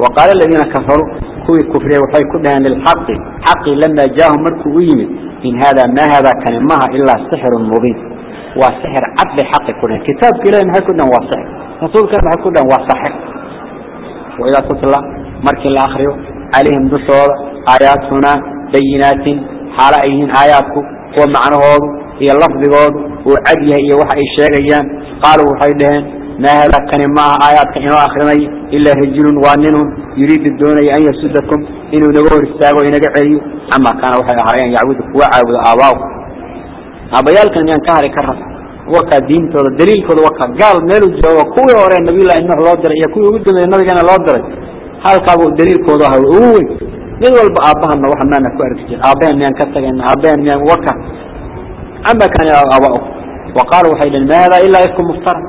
وقال الذين كفروا كوي كفرية وحي كلها للحق حق لما جاهم مركو إن هذا ما هذا كان معها إلا سحر مبين. وسحر عدل حق كلها كتاب كلاهما هل كنا وسحر رسول كلاهما هل كنا وسحر وإذا صلى الله مركي الآخر عليهم دصور آياتنا بينات حرائهم آياتكم. kuwa macnahoodu iyo lafdigoodu uu cad yahay iyo waxa ay sheegayaan. Qaaluu waxay dhaheen maa haadaa kani maaha aayaadka inoo akrinaya ilaa rajulun waa ninun yuriidu doonaya an yasudakum inuu naga hor istaago inaga celiyo. Camaa kaana waxay ahaayeen yacbudu kuwa caabudo aabaaw. Aabbayaalkan miyaan ka hari ka rab diintooda daliilkooda warkaa gaal meeluu joogo kuwii hore nabiyullahi nuux loo diray iyo kuwii ugu dambeeyey nabigana loo diray. Halkaabuu daliilkooda aha ugu weyn. من والب أباه الله وحنا نكوارك جل أبان ميان كتجن أبان ميان وكا أما كان أباؤه وقالوا حيل ماذا إلا يكون مفترى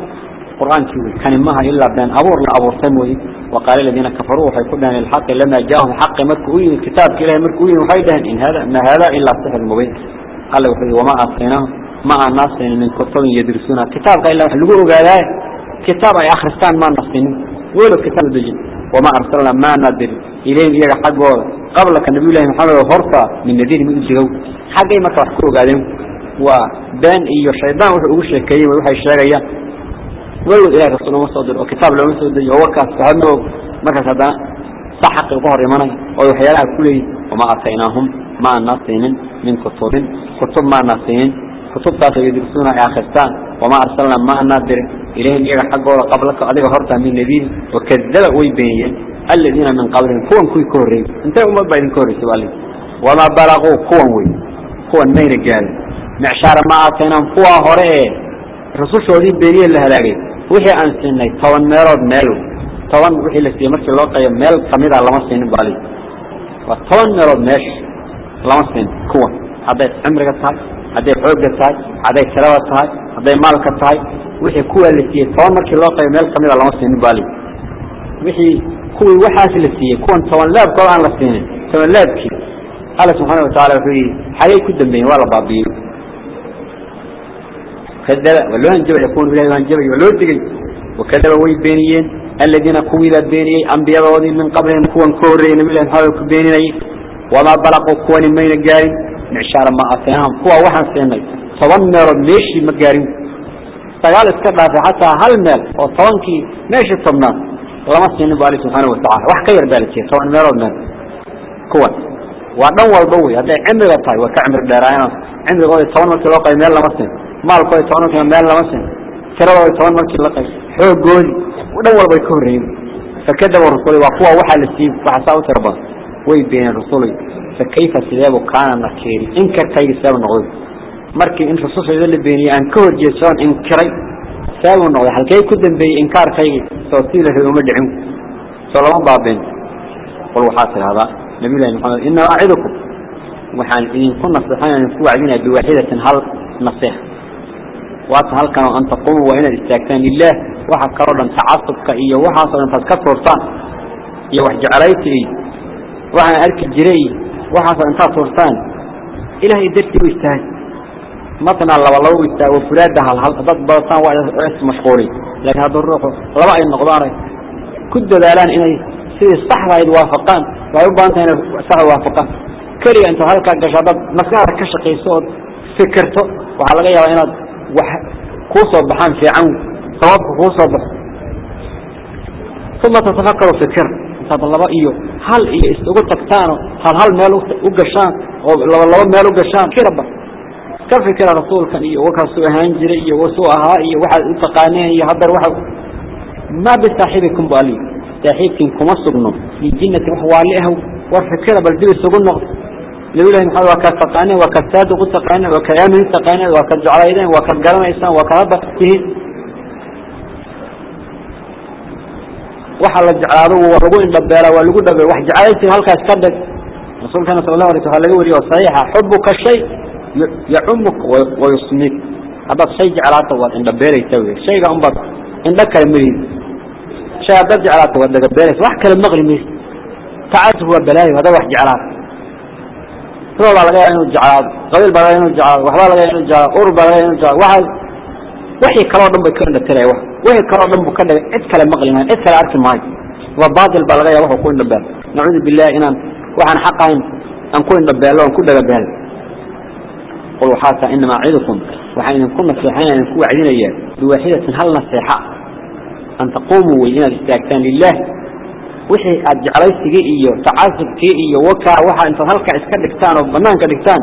القرآن كيوي كان ماها إلا بان أبور لا أبور سموه وقال الذين كفروا حيقولنا الحق لما جاءهم حق مركوين الكتاب كلا مركوين وحيدهن إن هذا ما هذا إلا سحر المبين قال وحيد وما أعطيناه مع الناس من كتب يدرسون الكتاب قال لهم حلقوا قالوا كتاب آخر آخر ما نصينه ولو كتاب دجن وما أرسلنا ما ندر إليهم إيجا حقه قبل كان نبي الله محمد وفرطة من نذير من الجو حقي ما تحكوا قالهم وبان إيو الشيطان وحقوش الكريم وحي الشارع ولو إله رسول الله صدر. وكتاب لو مسود يوكا فهمه مركز هذا صحق ظهر يمني ويحيالها كله وما أعطيناهم ما نصين من كتب. كتب ما نصين kutubtaas ay dugsuuna ay akhristaan. Wamaa arsalnaa ma anaa dirin ilayhim iyaga xaggooda qablaka adiga hortaa min nebiyin wakadaba way beeniyeen. Aladiina min qablihim kuwan kuwii ka horreeyey intay umad baa idinka horreysay baa wamaa balaquu kuwan wey. Kuwan mayna gaarin micshaara ma aataynaan kuwaa hore. Ee rusushoodii beeniye la halaagay. Wixii aan siinay toban meelood meel wey. Toban wixii la siiyey markii loo qayo meel kamida lama siinin baa waa toban meelood meesha lama siinin kuwan. Hadday cimriga tahay. هذه حوجة تاي هذه ثروة تاي هذه مالك تاي وحي كوا اللي فيه طوال مركي الله قيم يلقى من الله مسلم بالي وحي كوا وحاس اللي فيه كون طوال لاب قرآن لسيني طوال لاب كي الله سبحانه وتعالى في حياة كدن بين ولا بابي كذب ولو أنجب يكون ولا أنجب ولو دقي وكذب وي بينيين الذين كوا إلى بيني أنبياء وذين من قبلهم كوا كورين من هؤلاء بيني وما بلغوا كوا من جاري معشار ما أتيناهم هو واحد سيني طوان مير ميشي مقارين تقال اسكبها في حتى هالمير هالمال وطوانكي ميشي الصمنان لما سيني بالي سبحانه وتعالى. وح كير بالي شيء طوان مير المال كوا وعدن والبوي. هذا عمر الطاي. وكعمر دارانا عمر قوي طوان مركي لقي مير لما سين مال قوي طوان مركي مال لما سين كرا قوي طوان مركي لقي حوق قولي ودول بيكورين فكذا ورسولي. وقوة واحد للسيب وحساوة ربان ويبين الرسول فكيف سيابه كان نكيري إنكر تاي سيابه نغضي مركي إن رسول سيدي اللي بيني أنكور جيسون إنكري سيابه نغضي حل كي كدن بي إنكار تاي توصيله في أمد عمك صلى الله بابين قلوا حاصل هذا. نبي الله محمد إنا أعدكم وحان إن كنا صحيحنا نفوع عدنا بواحدة هل نصيح؟ وقت هل كانوا أن تقوموا وإن الاستاكتان لله؟ وحا كرولا تعصبك إيا وحا صلى الله عليه وسلم عليك إيه waxaan arki jiray waxaasa intaad suurtaan ilaahay dartii u istaahay matnaa laba laba u istaago fulaada halhal haddaad badataan waa is mashquulin. Laakiin hadduu ruuxu laba ay noqdaanay ku dadaalaan inay sidii saxdahayd waafaqaan waxay u baahan tahay inay saxda waafaqaan. Keliga intaad halkaa gasho haddaad maskaxda ka shaqayso ood fikirto waxaa laga yaabaa inaad wax kuu soo baxaan fiican sababka kuu soo baxo. Uma tatafakkaru fikir هذا إيو. هل إيه استقول تبتانه هل هل ماله وقشان أو لبا لبا ماله وقشان كربا كفكر رسول كان إيو؟ وكسوء هانجري إيو؟ وسوء هائي واحد انتقانيه إيو؟ هدر واحد ما بستحيبكم بألي تحيبكم كما سقنو. في جنة وحواليها وفكر بالديو سقنو. لولا إن حلوا كتقانه وكتاد قد تقانه وكيامه تقانه وكجعلينه وكجرمه إسان وكهبه فيه waxa la jeclaado waa lagu indhabeela waa lagu dhabe wax jacaylti halkaas ka dhig. Rasuulkana sal la ala waa laga wariye oo saiixa xubuka shay yacumuk wayusmik haddaad shay jeclaato waad indhabeelaysa w shayga unbaad indho kale marid shay haddaad jeclaato waad dhagabeelaysa wax kale maqli maysa tacasuf waa balaayo haddaad wax jeclaato. Sidoo baa laga yaa inuu jeclaado qabiil baa laga inu jeclaado waxbaa laga ya inu jeclaado urur baa laga ya inu jeclaado. Waxaas wixii kale oo dhan bay ka dhantaray wax. Wixii kale oo dhan buu ka dhigay. Cid kale maqli maayo cid kale arki maayo. Waa baadil baa laga yaabaa wax ku indhabeelo nacuudu billahi inaan waxaan xaq ahayn aan ku indhabeelo aan ku dhagabeelo qul waxaa taa inamaa cidukum waxaan idinku naseexaynaa idinku wacdinayaa. Biwaaxidatin hal naseexa an taquumuu wey inaad istaagtaan lilaah wixii aad jeclaysigii iyo tacaasubkii iyo wakaa waxaa intaad halkaa iska dhigtaan oo banaanka dhigtaan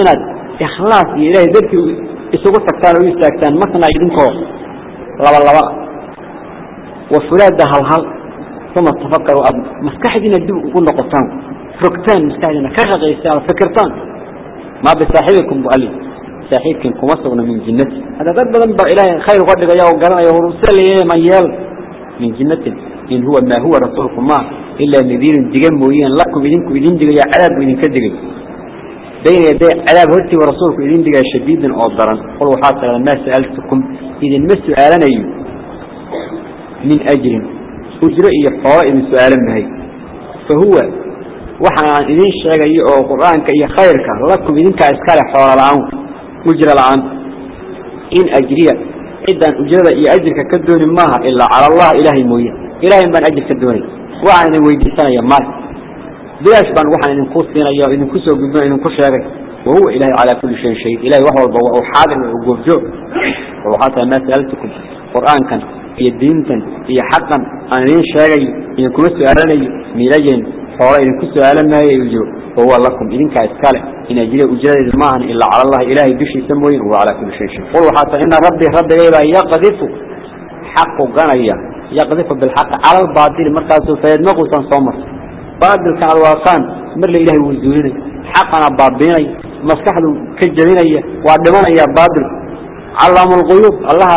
inaad ikhlaas iyo ilaahay dartii isugu tagtaan oo istaagtaan masna idinkoo laba laba wa fulaada hal hal uma tafakaru aad maskaxdiina dib ugu noqotaan rogtaan maskaxdiina ka shaqaystaan oo fikirtaan ma bisaaxibikum bu ali saaxiibkin kuma sugna min jinnati hada dad badan baa ilaahay khayr uga dhigaya oo garanaya horusee leeyahay man yeel min jinnatin إن هو ما هو رسولكم ما إلا نذير دقم مويين لكم إذنكم إذن دقيا عذاب إذن كدقي بين يدي عذاب هرتي ورسولكم إذن دقيا شديدا أوضرا قلوا حاصل ما سألتكم إذن ما سؤالنا من أجر أجرئي حوائم سؤالا مهي فهو وحنا إذن الشيء أو قرآنك إيا خيرك لكم إذن كأسكال حوال العام أجر العام إن أجريا إذن أجر إيا أجرك كدون ماها إلا على الله إلهي مويين إلهي بان أجل كدوني وعن ويدي سنة يمال بلاش بان وحن إن قصنا يا إن كسر بما إن كسر وهو إلهي على كل شيء شيء إلهي وهو البواء وحاضر وقوف جو وحتى ما سألتكم. قرآن كان هي الدين كان هي حقا. أنا لين شاقي إن كسر أراني ميلاجين فورا إن كسر أراني ما يجو وهو لكم إذن كأسكالة إن أجل أجل المعن إلا على الله. إلهي بشي سموين وهو على كل شيء شيء قلوا حتى إن ربي ربي يقذف حق قنية يقذف بالحق على الباطل. مركز فيد مقوسا صمر باطل كالواقان مر إلهي وزولين حقنا بابيني مسكحه كجبيني وعدماني يا باطل علام الغيوب الله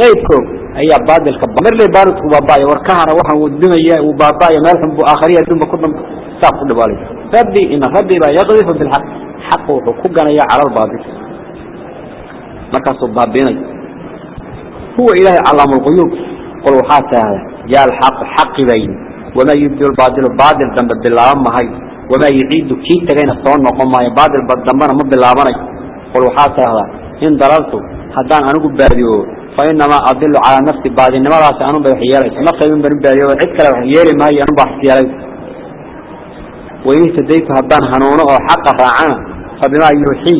غيبكم أي باطل كبا. مر لي بارد وبابايا وركهنا وحن ودميا وبابايا مالهم بآخرية دون بكلهم ساقوا لبالي ربي إن ربي با يقذف بالحق حقه حقوقنا يا على الباطل مركز بابيني. هو إلهي علام الغيوب. قل وحاتها يا الحق حق بين. وما يبدو الباطل الباطل ذنب بالله ما هي وما يعيد كي تغين الصون وقم ما يبادل بالدمنا ما بالله ما قل وحاتها إن ضررت حدان أنا قل باديو فإنما أضل على نفسي بعد إنما رأس أنا بحيالي نفسي من بني باديو عدك لو حيالي ما هي أنا بحيالي وإن تديت هدان هنونه حق راعنا فبما يوحي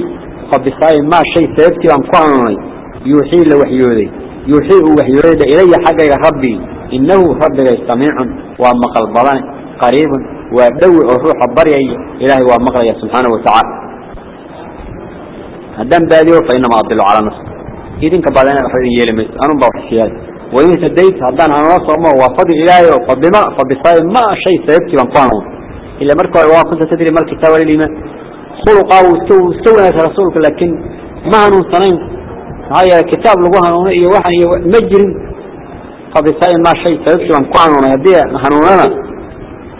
فبصاي ما شيء سيبتي وانقوانوني يوحي لوحيودي يوحيه وحيريد إلي يا ربي. إنه ربي يستمع ومقل بلان قريب ودوي الروح البريء إلهي ومقل سبحانه وتعالى. هدام باديو فإنما أضل على نفسه إذن كبعدين أحيان يلمس أنا بوحشيات وإن سديت هدان أنا نصر ما وفضل إلهي فبما فبصائر ما شيء سيبكي وانقانه إلا مركوا كنت تدري ما الكتاب والإيمان خلقا واستوى رسولك لكن ما ننصنين هاي كتاب لغوها هنا إيه واحد إيه مجر قبل ما شيء تبشر عن قعنا وما يديه هنونا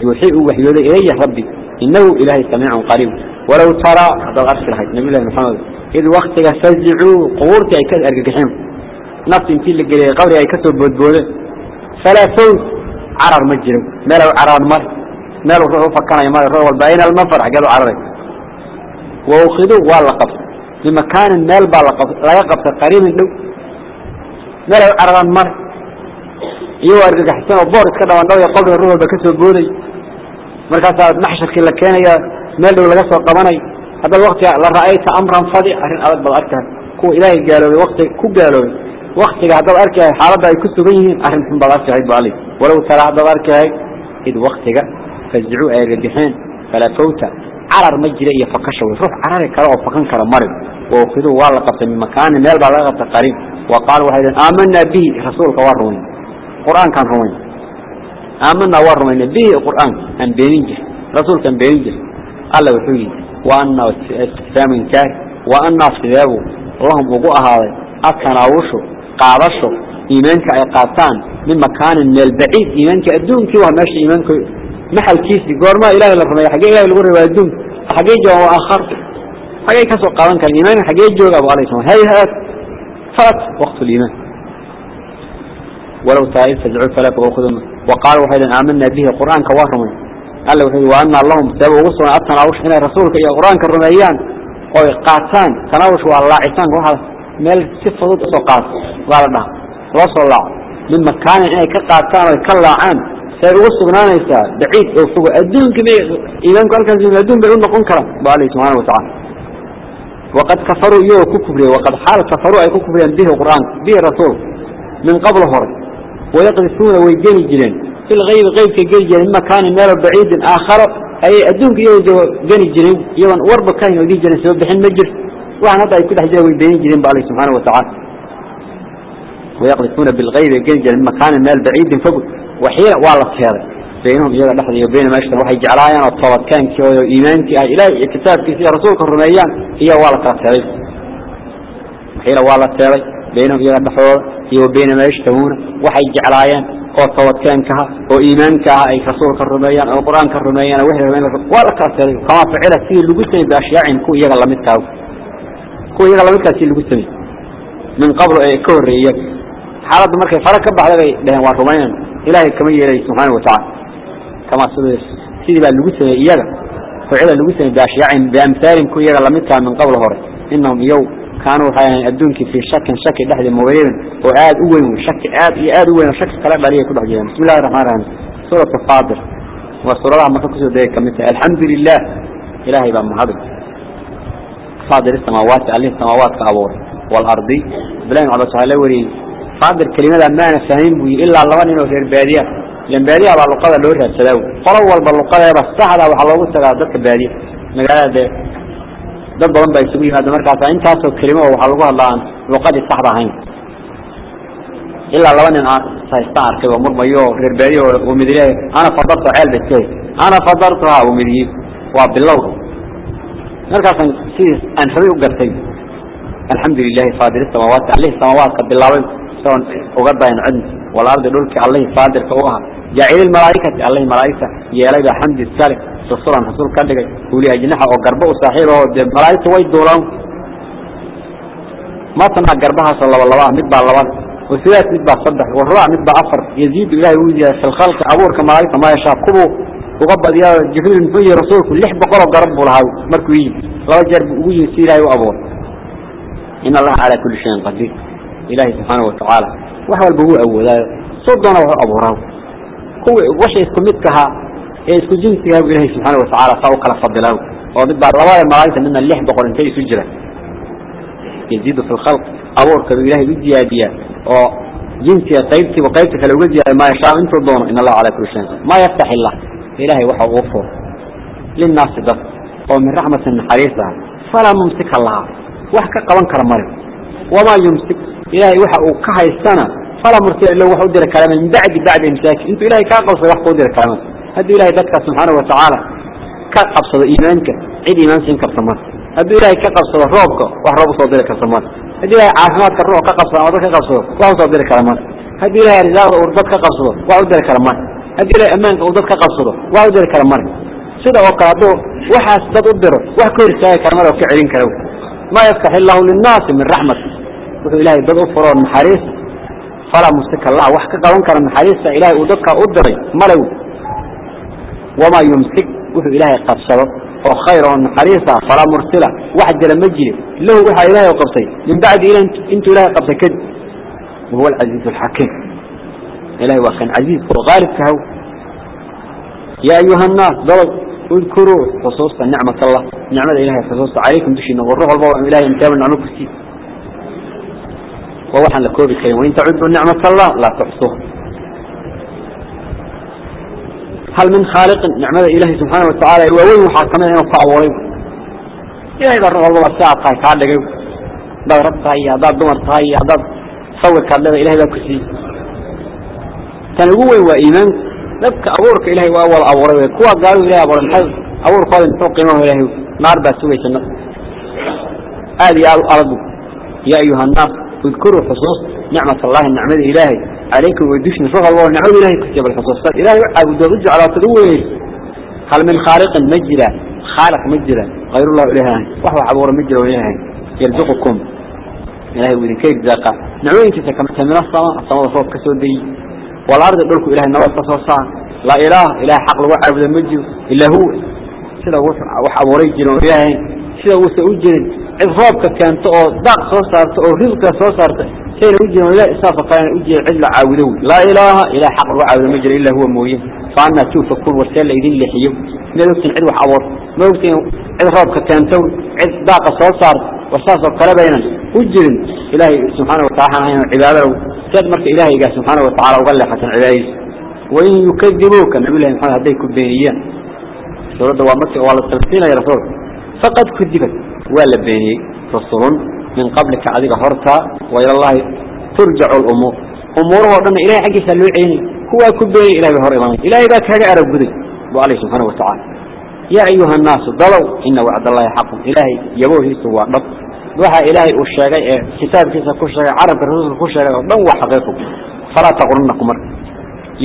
يوحي وحيود إليه ربي. إنه إلهي سميع قريب. ولو ترى هذا الأرسل هاي نبي الله محمد إذ وقت سجعوا قورك أي كذا كحيم. نفس انتين لقلي قري قوري أي كتب بدبولة ثلاثون عرر مجرم. ماله عرر مر. ماله روح فكنا يمر. روح البعين المفرح قالوا عرر وأخذوا ولا قبض bimakanin meel baa laga qabtay qariibin dhow meel ay cararaan mare iyagoo argagaxisan oo boor iska dhawan dhaw qofna rur walba ka soo booday markaasaa maxsharkii la keenaya meel dhow laga soo qabanayo haddaad waktiga la ra'ayta amran fadi arrin adag baad arkaay kuwa ilaahay gaaloobay wakti ku gaaloobay waktiga haddaad arkahay xaaladda ay ku sugan yihiin arrin xun baad arkahayd ba ali walow taraa haddaad arkahay id waktiga fazicu ay argagixeen falaa fawta carar ma jira iyo fakasha wey. Ruux carari kale oo fakan kara marin. Waukiduu waa la qabtay min makaani meel baa laga qabtay qariib. Wa qaala waxay dhaheen aamanaa bihi rasuulka waa rumayn qur'aankaan rumayn aamanaa waa rumayna bihi qur'aanka aan beenin jir rasuulkaan beenin jir alla wuxuu yidhi wa anaa istifhaaminkaah wa anaa sideebu lahum ugu ahaaday atanaawushu qaadasho iimaanka ay qaataan min makaanin meel baciid iimaanka adduunkii waa meesha iimaanka maxalkiisii goormaa ilahay la rumeeya xaggee ilahay lagu reeba adduunka xaggee jooga waa aakhirka xaggee ka soo qaadan kara iimaanka xaggee jooga abu alayhi salam hay haad fat waqtu liimaan walow taa in tajcul fala taqudun wa qaalu waxay dhahan aamanna bihi qur'aanka waa rumay alla wuxuu yidhi wa anna lahum sabab ugu sugan atanawush inay rasuulka iyo qur'aanka rumeeyaan oy qaataan tanawush waa laacitaanka waxaa meel si fudud u soo qaato baa la dhaha loo soo laaco. Min makaanin inay ka qaataan oy ka laacaan say uga sugnaanaysaa baciid oo fogo adduunka bay iimaanku halkaas adduun bay u noqon karaan. Ba alai subxaana watacala waqad kafaruu iyagoo ku kubriyey waqad xaal kafaruu ay ku kubriyeen bihi qur'aanka bihi rasuul min qablo hore. Wayaqdifuuna way geli jireen. Filkaybi qaybkay geli jireen min makaanin meelo baciidin aakharo ayay adduunka iyagoo geli jireen iyagoon warba ka hayn oo dhihi jireen soo bixin ma jir. Waxaan hadda ay ku dhex jireen way beenin jireen ba alai subxaana watacala wayaqdifuuna bilkayb ay geli jireen min makaanin meel baciidin fogo وحيلة وعلى كهذا بينهم يلا لحظة يبين ما يشتر وحي جعلايان وطفلت كان كيو إيمان كي آه، إلهي كتاب كي رسول الرميان هي وعلى كهذا وحيلة وعلى كهذا بينهم يلا بحول يبين ما يشتهون وحي جعلايان. وطفلت كان كها وإيمان كها أي رسول الرميان أو القرآن كالرميان وحي الرميان وعلى كهذا كما فعلت فيه لقسمي بأشياء كو يغلى متكاو كو يغلى متكاو لقسمي. من قبل إيه، كوري حالة مركز فرق كبه على ذي لهم وارهمين ilaahay kama yeelay subxaana watacaala kamaa sidii baa lagu sameeyey iyaga. Fcida lagu samey baashiyacin biamaalin ku iyaga lamidkaa min qabl hore. Inahum iyow kaanuu waxay adduunkii fii shakin shaki dhexdii muriibin oo aad u weyn wey shaki aad iyo aad u weyn oo shaki kala dhaliya ku dhex jireen bismi illahi raxmaan raxiim suuratu faadir waa suuradaha marka ku soo degay ka mid tahay alxamdu lilah ilaahay baa mahadin faadir samaawaati allihii samaawaadka abuuray. Waalardi abdullahi bin cabas waxaa la wariyey qaadir kelimada maana fahmin buu yii ilaa laba nin oo reer baadiya. Ilan baadiya baa luqada loo raadsadaa qolo walba luqadeeba saxda waxaa loogu tagaa dadka baadiya. Magaalada dee dad badan baa isugu yimaada markaas. Intaasoo kelimo oo waxaa lagu hadlaa aan luqadii saxda ahayn. Ilaa laba nin haystaan arkay oo murmayo oo reer baadiya oo midile ana fadarto ceel bay iskahay ana fadartoha oo midiyi waa bilow markaasaan sidiis aan rabay u gartay alxamdu lilahi faadir samaawaati alih samaawaadka bilaabay soon uga dayan cid. Walardi dhulki allahi faadirka u ahaa. Jaacil ilmalaaikati allahi malaaigta yeelay baa xamdi iskale rasuulan rasuul ka dhigay uli ajnaxa oo garba u saaxiib oo dee malaa'igta way duulaan. Matana garbahaasoo laba laba mid baa laba wasidaas mid baa saddex warraa mid baa afar. Yaziidu ilaahay uu yahay fil khalqi abuurka malaa'igta ma yashaa kubu uga badiyaa jibriil muxuu yihi rasuulku lix boqol oo garab buu lahaa markuu yimi laba jeer buu ugu yimi si ilaahay u abuuray in allaha calaa kulli shayin qadiir subxaanahu watacaala wax walba wuu awoodaayo soo doona wax u abuuraa kuwii washa isku midkahaa ee isku jinsiga ilaahay subhanahu wa ta'ala saa u kala fadilaa oo mid baa labada malaa'ikta midna lix boqol intay isu jira yaziidu fil khalq abuurka ilaahay u ziyaadiya oo jinsiga qaybtiiba qaybta kale uga ziyaadiya ma yashaa intuu doono in allah ala kulli shay ma yaftax illah ilaahay waxa uu ka haystana falaa murtila ila wax u diri kara min bacdi bacdi imsaaki. Intuu ilahay kaa qabsado wax kuu diri karama hadduu ilahay dadka subxaana watacaala ka qabsado iimaanka cid iimaan siin karta ma hadduu ilahay ka qabsado roobka wax roob u soo diri karta ma haddii ilahay caafimaadka ruux ka qabsado ama dad ka qabsado wax u soo diri kara ma haddii ilahay risaaqda uu dad ka qabsado wax u diri kara ma haddii ilahay ammaanka uu dad ka qabsado wax u kara male sida oo kale hadduu waxaas dad u diro wax ka hor istaagi kara male oo ka celin kara. Maa yaftax illaahu linnaasi min raxmat wuxuu ilaahay dad u furoo naxariis. Falaa mumsika lah wax ka qaban kara naxariista ilaahay uu dadka u diray malew wamaa yumsik wuxuu ilaahay qabsado. Oo khayr oo naxariisa falaa mursila. Wax jira ma jire lahu waxaa ilaahay qabtay. Min bacdi intuu ilaahay qabtay kadib. Wahuwa alcasiiz alxakiim ilahay waa kan casiizka oo qaalibkahaw yaa ayuha annaas dalad udkuruu xusuusta nicmat allah nicmada ilahay xusuusta calaykum dushiina warru walba waa ilahay inteeba nacmo kursiisa كتير ووحا لكوبي كريم وإن تعدوا نعمة الله لا تحصوها هل من خالق نعمة إلهي سبحانه وتعالى وين محاكمة إنه فعوري إلهي ذا الرغل الله الساعة قاي تعالى قيو ذا رب تاي ذا دمر تاي ذا صور كالله إلهي ذا كسي تنقوه وإيمان نبك أورك إلهي وأول أوري كوا قالوا إلهي أبور الحظ أور قال فوق قيمه إلهي نار باسوي جنة هذه الأرض يا أيها الناس اذكروا حصوص نعمة الله النعمة إلهي عليكم ويدوشن فوق الله نعود إلهي كتب الحصوصات إلهي عبد ضج على تدوه هل من خالق مجرى خالق مجرى غير الله إلهي وهو عبور مجرى وإلهي يرزقكم إلهي وإذن كيف ذاقا نعود انت كما تمنى السماء السماء فوق كسودي والأرض دولك إلهي النوى تصوصا لا إله إله حق لو عبد المجر إلا هو سيدا وحبوري جنو إلهي سيدا roobka keento oo daaq soo saarta oo risqiga soo saarta sayna u jirin ilahi isaafafaana cid la caabudo wey laa ilaaha ilaah xaq lagu caabudo ma jiro illaa huwa mooye. Faanaa tuufakuun warsee laydin leexiyo maad ogtiin cid wax aboor ma ogtiin cid roobka keento cid daaqa soo saarta war saasoo kale baynan u jirin. Ilaahay subxaana watacala hayn cibaado low saad marka ilaahayga subxaana watacaala uga leexataan cibaadadiisa. Wain yukadibuuka nabilahi maxamed hadday ku beeniyaan. Suuradda waa markii waa la talsiinaya rasuulka. Faqad kudibad waa la beeniyey rasulun min qablika adiga horta wa ilallaahi turjacu lumuur umuurahoo dhanna ilahay xaggiisaa loo celinay kuwaa ku beeniyay ilahay bay hor imaanay ilaahay baa kaaga aragguday bu aleh subxaana watacaala yaa ayuha annaasu dalow ina wacdallaahi xaqun. Ilaahay yabowhiisu waa dhab. Waxaa ilaahay uu sheegay ee kitaabkiisa ku sheegay carabka rasuulka ku sheegay oo dhan waa xaqiiqu. Falaa taqrunnaku marka.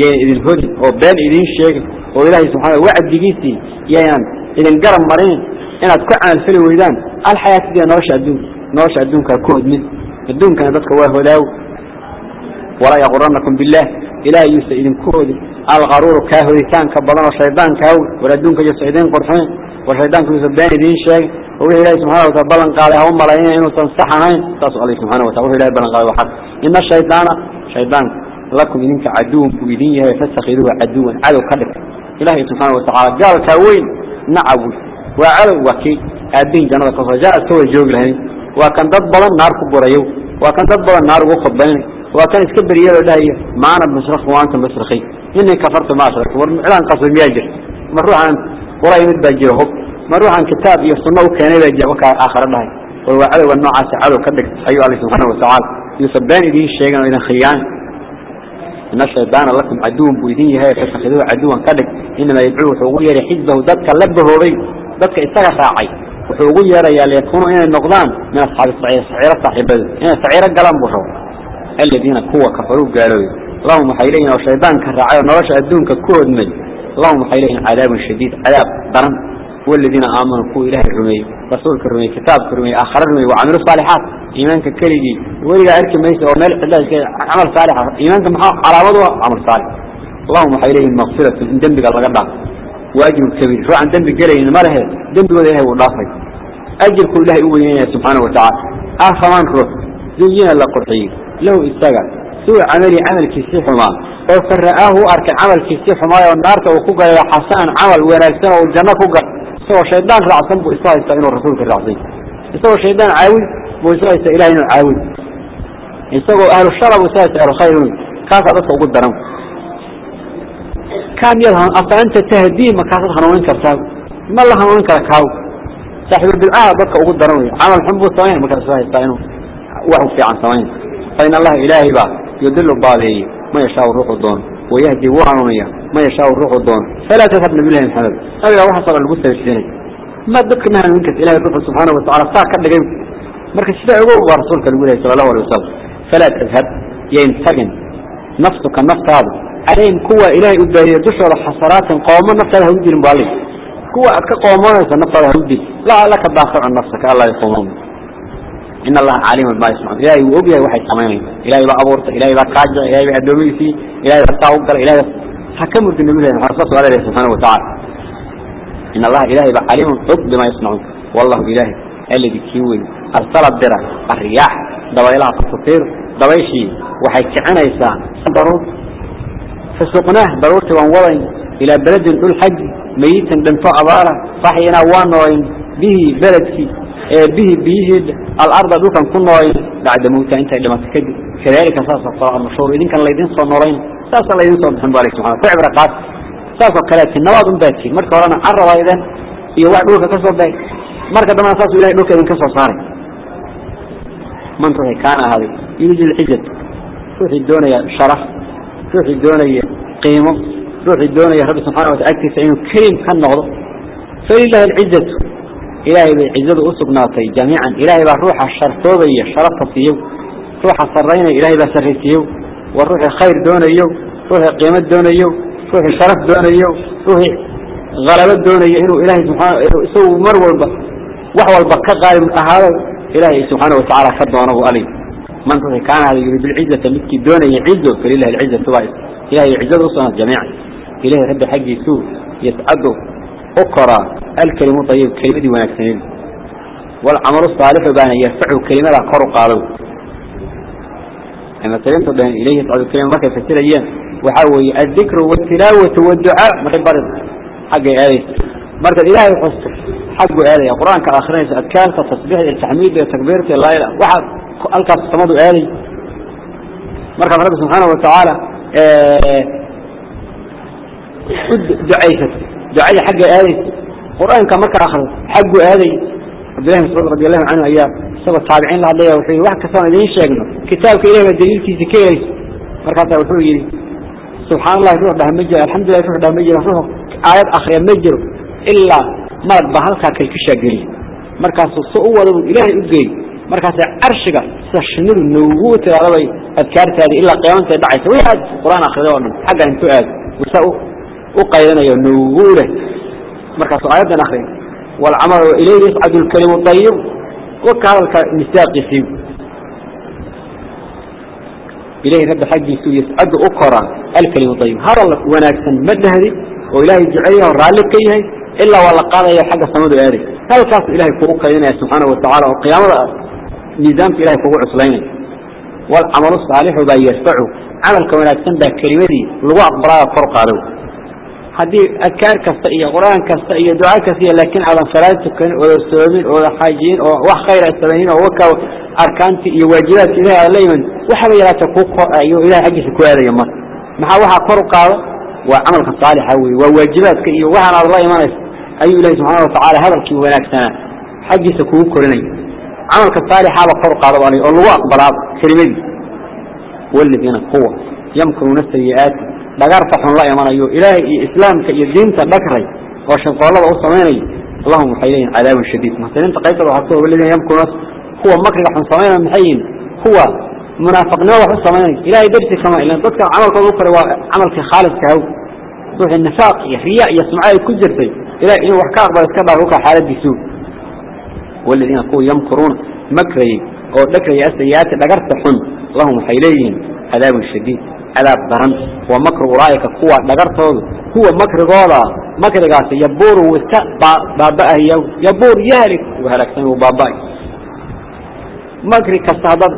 Yaynan idin hodin oo been idiin sheegin oo ilaahay subxaana wacdigiisii yaynan idin garab marinin inaad ka caanfili weydaan alxayaatida nolosha adduunka nolosha adduunkaa ku hodmin adduunkana dadka waa hodaawo walaa yaquranakum billaah ilaah yuusa idinku hodin alqaruuru kaa hoditaanka badan oo shaydaankaa war adduunka yuusa idin qurxin war shaydaanka yuusa been idiin sheegin. Oo wixii ilahi subxana wataala ballan qaaday ha u malaynaya inuusan sax ahayn. Saasu alle subxana watala wuxu ilahi ballan qaaday waa xaq ina shaydaana shaydaanku lakum idinka caduwan buu idin yahay fastakhiduuhu caduwan cadow ka dhig ilaahay subxaana watacaala gaalkaa weyn nacab وعلى الوكي أدين جنة كفر جاء سوى الجوج لهني وكان ضبلا النار كبريو. وكان ضبلا النار وخبيني وكان يتكبر يلو داية معنا بمشرخ وأنت مسرخي إني كفرت ما أشرك. والإعلان قصر ياجر مروح عن قرأي متبجره مروح عن كتاب يصنه كان يبجع وكا آخر الله وهو والوعلو والنوع سعلو كبك أيها الله سبحانه وتعالى. يصبان به الشيخان إلى خيان. إن الشيطان لكم عدوهم بويدين هاي فاتخذوه عدوهم كبك إنما يدعوه وغير حزبه ذاتك لبه بي ذاتك إستغى ساعي وحقوية ريال يكونوا إن النقضان من أصحاب الصعيرة صعيرة صاحبه إن صعيرة قلم بحو الذين كوا كفروا قالوا اللهم حيلين وشيطان كالرعاية ونوش أدون ككود من اللهم حيلين عذاب شديد عذاب ضرم والذين آمنوا كوا إله الرمي رسولك الرمي كتابك الرمي آخر الرمي وعملوا الصالحات إيمانك كلجي ولي أرك ميسا وملح الله عمل صالح إيمانك محاق على وضوء عمل صالح اللهم حيلين مغفرة من ذنبك الله قدام وأجر كبير روح عن ذنبك قلي إن ما له ذنبك ولا إله والله أجر كل الله أبوين سبحانه وتعالى أفمان روح زينا الله قرحيه له استقع سوء عملي عمل كيسي حما وفرآه أرك عمل كيسي حما والنار وكوكا يا حسان عمل ونالسنا والجنة كوكا سوى شيطان رعصن بو إسرائيل سائنه الرسول في الرعصين سوى شيطان عاوي بو إسرائيل سائلين عاوي سوى أهل الشر بو إسرائيل kan yad afa anta tahdii markaasaad hanuunin kartaa ma la hanuunin kara kaaw saaxibubilcaha dadka ugu daran wey camal xun buu samaynaya markaasuu haystaa inuu wax u fiican samayn fa in allaha ilaahay baa yudilu baadeeye ma yashaau ruuxu doono wayahdi wuu hanuuniya ma yashaau ruuxu doono falaa tadhab nabiylahi maxamed nabigaa waxaas oo dhan lagu sababsiinay ma dadka ma hanuunin karta ilahay ruuxu subxaanau watacala saa ka dhigay marka sidaa uga ugaa rasuulka lagu ilahay sala allahu alay wasalam falaa tadhab yayn tagin nafsuka naftaadu عليهم قوة إلهي أبدالي دشر حسرات قوما نفط هذا هودي المبالي قوة كقومان النفط هذا هودي لا لك باخر عن نفسك الله يقومون إن الله عليم ما يسمع إلهي وأبيه واحد سمعين إلهي بقى أبورت إلهي بقى كاجة إلهي بقى دوميسي إلهي بقى تاوكر إلهي حكموا في النبي الله عليه سبحانه وتعالى إن الله إلهي بقى عليم حب بما يصنعون والله إلهي الذي كيوي أرسل الدرع الرياح دوايلها تطير دوايشي وحي كعنا يساع ضرور فسقناه ضرورتي وانوضين إلى بلد الحج ميتا دنفع أبارة صحينا وانوين به بلدك به به الأرض دوكا كنا بعد موتا انت لما تكدي كذلك ساسا الصلاة المشهور إذن كان ليدين صنورين ساسا ليدين صنور بحمد الله سبحانه فعب رقات ساسا كلاتي النواض باتي مركا ورانا عرض أيضا يوعد دوكا كسر باي مركا دمان ساسا إلهي دوكا إذن كسر صاري من روحي كان هذه يوجد الحجة روحي الدونية شرف روح الدنيا قيمة روح الدنيا رب سبحانه وتعالى تسعين كريم كان نغض فلله العزة. إلهي بالعزة أسقناطي جميعا. إلهي بالروح الشرطوبية الشرطة فيه. روح الصرين إلهي بسرسيه والروح الخير دونيه روح القيمة دونيه روح الشرف دونيه روح غلبة دونيه إلهي سبحانه سو مر والبا وحوى غالب أهاله إلهي سبحانه وتعالى خدوانه أليه من روح كان هذا يريد العزة مكي دون يعزه فلله العزة تبعي إلهي عزة أسقناط جميعا إلهي رب حقي سوء يسعده أقرأ الكلمة طيب كلمة دي ونكسنين والعمل الصالح بان يرفعه كلمة لا قرق قالوا أما تلمت بان إليه يسعد الكلمة مركز فسير أيام وحاوي الذكر والتلاوة والدعاء مركز برد حق آلي مركز إلهي يحصر حق آلي القرآن كآخرين أذكار تصبيح التحميد والتكبير الله إله halkaas samadu aaday markaas rabbi subxaana watacaala u ducaysato ducada xagga aadaysa qur'aanka marka akrido xaggu aaday cabdillahi mascuud radi allahu canhu ayaa isagoo taabiciin la hadlaya wuxuu yii wax kastoon idiin sheegno. Kitaabka ilahi baa daliilkiisa ka heleysa markaasaa wuxuu yidhi subxaan allahi ruux dhah ma jiro alxamdulilahi ruux dhah ma jiro ruux aayad akriya ma jiro ilaa marag baa halkaa kalkishaa geliya markaasuu si u wada buu ilaahay u geey markaas carshiga sida shinidu noogu tiraadabay adkaartaadii ilaa qiyaamantay dhacaysa. Wi aad qur'aan akrida oo dhan xagga intu aad buse u qaydanayo noogu leh. Markaasu aayaddan akrin walcamal ilayhi yascadu lkelimu ayib waka hadalka misaaqiisii ilahay rabbi xaggiisu yascadu u koraa alkelimu ayib hadal wanaagsan ma dhahdi oo ilaahay jecelyah oo raalli ka yahay ilaa waa la qaadaya xagga samadu aaday halkaasu ilahay kugu kaydinaya subxaana watacaala oo qiyaamada miisaanku ilahay kugu cuslaynaya walcamalu saalixu baa yarfacu. Camalka wanaagsan baa kelimadii lagu aqbalaada kor qaado. Haddii adkaar kasta iyo qur'aan kasta iyo duca kasta iyo laakiin aadan salaad tukanin oodan soomin oodan xaajiyin oo wax khayra samaynin oo waka arkaantii iyo waajibaadka ilahay aada la iman waxaba yaraata kuu korayo ilahay aggiisa ku aadaya mar. Maxaa waxaa kor u qaado? Waa camalka saalixa wey waa waajibaadka iyo waxaan aad la imanaysa ayuu ilahi subxaana watacaala hadalkii wanaagsanaa xaggiisa kugu korinaya camalka saalixaaba kor qaado oo lagu aqbalaaba kelimadii waladiina kuwa yamkuruuna sayi-aati dhagarta xun la imanayo ilaahay iyo islaamka iyo diinta dhagray oo shaqoolada u samaynayo allahum waxay leeyihiin cadaabun shadiid. Muxsiniinta qaybtada waxaa ku waladiina yamkuruuna kuwa makriga xun samaynaya maxay yihiin kuwa munaafiqnimo wax u samaynaya ilaahay darsi kama ilan. Dadka camalkooda u koray waa camalkii khaaliska haw ruuxii nifaaq iyo riya iyo sumca ay ku jirtay ilahay inuu wax ka aqbalo iska dhaaf uka xaaladiisu waladiina kuwa yamkuruuna makrayay oo dhagraya asayaati dhagarta xun lahum waxay leeyihiin cadaabun shadiid عذاب برن ومكر أولئك قوة دقرتهم هو مكر قولا مكر قاسي يبور وسكا بابا يبور يهلك وهلك سنه بابا مكر كالصادر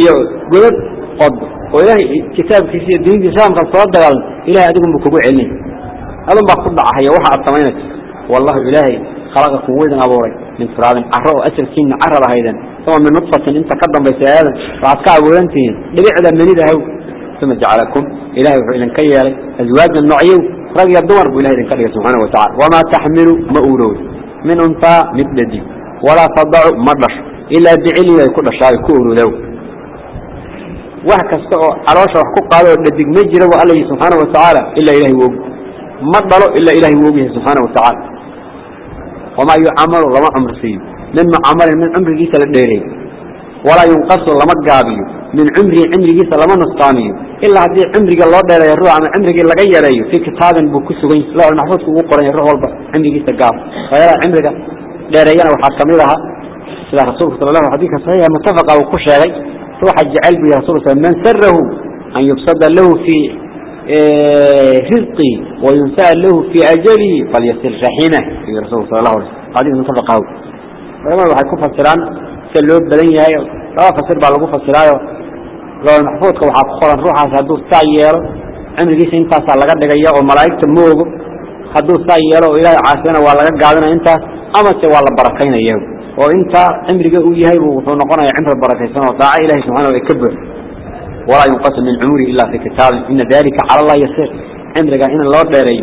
iyo godad qod oo ilaahay kitaabkiisa iyo diinta islaamka soo dagaal ilaahay adigu ma kugu celin adun baa ku dhacaya waxa aad samaynayso wallahu ilaahay khalaqakum waydan abuuray min turaabin carro oo asalkiina carrada haydan sama min nutfatin inta ka dambaysa aadan waxaad ka abuurantihiin dhibicda manida haw ثم جعلكم إلهي وإذن كيالي أزواجا نوعيو رجل الدمر بإله إذن كالي سبحانه وتعالى وما تحمل مأولون من أنثى مثل دي ولا تضع مدش إلا بعلي يكون الشعر كؤلو له وهكذا على وحكو قالوا الذي مجر وعليه سبحانه وتعالى إلا إلهي وقو مدلو إلا إلهي وقه سبحانه وتعالى وما يعمل لما عمر سيد من معمل من عمر جيس للديري ولا ينقص لما قابي من عمر عمر جيس لما نصطامي إلا هذه عمر قال الله ديري الروح عن عمر قال لغي يري في كتاب بكسو بين لا المحفوظ وقرن الروح والبا عمر جيس قاب فيلا عمر ديرينا وحاكم لها سلا رسول صلى الله عليه وسلم صحيح متفق أو كشري روح الجعل به رسول الله من سره أن يفسد له في رزقي وينسى له في أجله فليصل رحمه في رسول صلى الله عليه وسلم هذه متفق أو فلما waxay ku fasiraan si loo badan yahay laba fasir baa lagu fasiraayo loo maxfuudka waxa ku qoran ruuxaas hadduu saa yeelo cimrigiisa intaas laga dhigaya oo malaa'igta moogo hadduu saa yeelo oo ilaahay caasina waa laga gaadinaya intaas ama se waa la barakaynaya oo inta cimriga uu yahay buu wuxuu noqonayaa cimri ولا ينقسم من عمره إلا في كتاب إن ذلك على الله يسير عمرك إن الله داري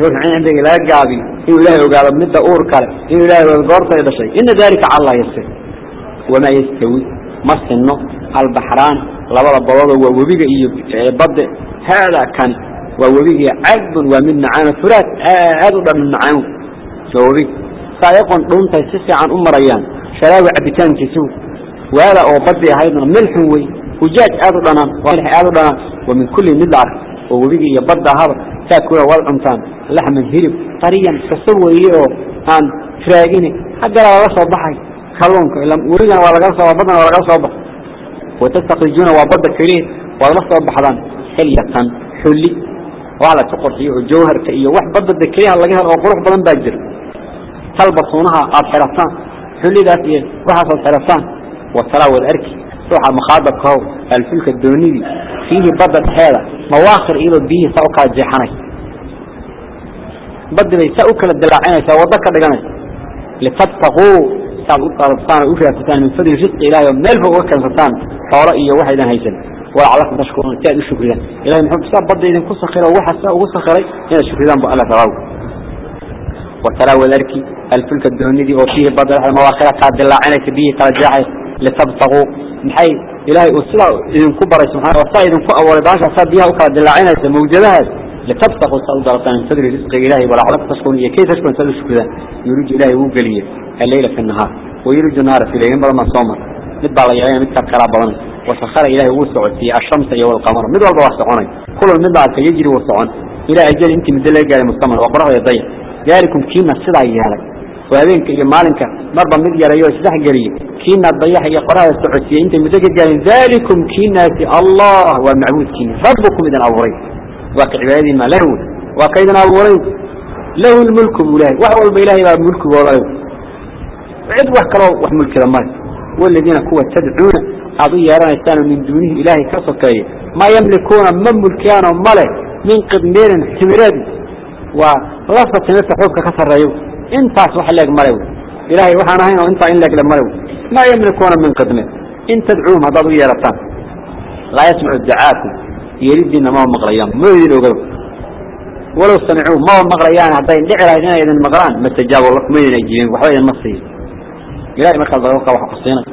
روح عين عندك لا قابي إن الله وقال مدة أور كله إن الله وقارته إذا شيء إن ذلك على الله يسير وما يستوي مصنع البحران لبلا بلاد ووبيج بد هذا كان ووبيج عذب ومن نعام فرات هذا من نعام سوبيج سيكون دون تسسي عن أم ريان شراب عبتان كسو وهذا أو بدي هيدا ملح وي hujaaj aad u dhanaan waa aad u dhanaan wa min kulli mid la ark oo webiga iyo badda ahaba taakuwa waad cuntaan laxman hilib qariyan sasa weeye oo aan raagini. Haggala laga soo baxay kalluunka ila webigan waa laga soo baddan waa laga soo bax watastakrijuuna waa badda keliya waad la soo baxdaan xilyatan xulli. Wax la isku qurxiyo oo jawharka iyo wax badda keliyaha laga helo oo qurux badan baa jira. Talbasuunaha aad xirataan xullidaas iyo waxaas aad xirataan watalaa wad arki ruuxa mukhaatabka how alfulka doonidii fiihi badda dhexeeda mawaakhir iyadoo biyihii saa u kala jeexanaysa baddi bay saa u kala dilaacinaysaa waddo ka dhiganaysa litabtaquu saad u dalabtaan oo u raadsataan min fadli risqi ilahay oo meel fog uga keensataan xoolo iyo waxaydaan haysan. Walacalakum tashkuruun si aad u shukriyaan. Ilahay muxuu saa badda idinku sakhiro waxa saa ugu sakhiray inaad shukriyaan bu alla rabaaw wataraa wadarki alfulka doonidii oo fiihi badda dhexeeda mawaakhira saa dilaacinaysa biyihii kala jeexaysa litabtaquu maxay ilaahay uu sidaa idinku baray subxana saa idinku abuuray baashaasaa biyaha u kala dilaacinaysa mawjadahaas litabtaquu saa u dalataan min fadli risqiga ilahay walacala ku tashkuun iyo kay tashkuun saad u shukudaan yuruuju ilaahay wuu geliyey alleyla fi nahaar wayuruuju nahaara fi leyl in badan baan soo mar mid baa la yeelaya midkaa kalaa badanay wasakara ilaahay wuu socodsiyey ashamsa iyo walqamara mid walba waa soconay kulun mid baa kaga jiri wuu socon ilaa ajali intii muddo laga gaaray musaman waa qoraxda dayac daalikum kiina sidaa yeelay وهذينك إلى مالك مرة مدير أيها سدح قليل كينا الضياح يقرأها السعودية أنت متجد قال ذلكم كينا في الله والمعبود كينا ربكم إذن أوري واقع عبادي ما له واقع إذن أوري له الملك بلاي وهو البإلهي ما الملك بلاي عد وحكروا وحملك لمال والذين كوا تدعون عضي يران يستانوا من دونه إلهي كسكي ما يملكون من ملكيانا وماله من قدمير حمراد ولفة نفس حبك كسر intaas wax leeg mare wey ilaahay waxaan ahayn oo intaa in leegle mare wey maa yamlikuuna min khidme in tadcuuhum haddaad u yeerataan laa yasmacu dacaakum yeeridiinna maba maqlayaan. Ma idin ogoba walow samicuu maba maqlayaan hadday dhici lahayd inay idin maqlaan. Matajaabo lakum ma idin ajiibeen waxba idinma siiyo ilahay markaas aa wax ku siinaya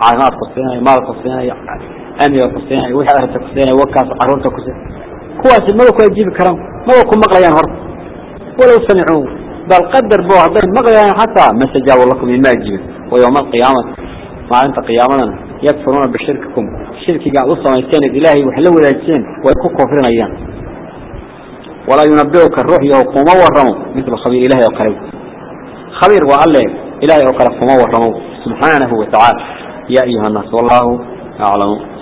caafimaad ku siinaya maal ku siinaya amniga ku siinaya wixii arinta ku siinaya wakaas carruurta ku siinaya kuwaasi maba ku ajiibi karaan. Maba ku maqlayaan horta walow samicuu. بل قدر بو عضين مغريان حتى ما تجابوا لكم ما ويوم القيامة مع أنت قيامنا يكفرون بشرككم. شرك قاعد وصل يستند إلهي وحلو الأجسين ويكون كفرين أيام. ولا ينبئك الروح يوقوم ورمو مثل خبير إلهي وقريب خبير وعلي إلهي فما ورمو سبحانه وتعالى. يا أيها الناس والله أعلم.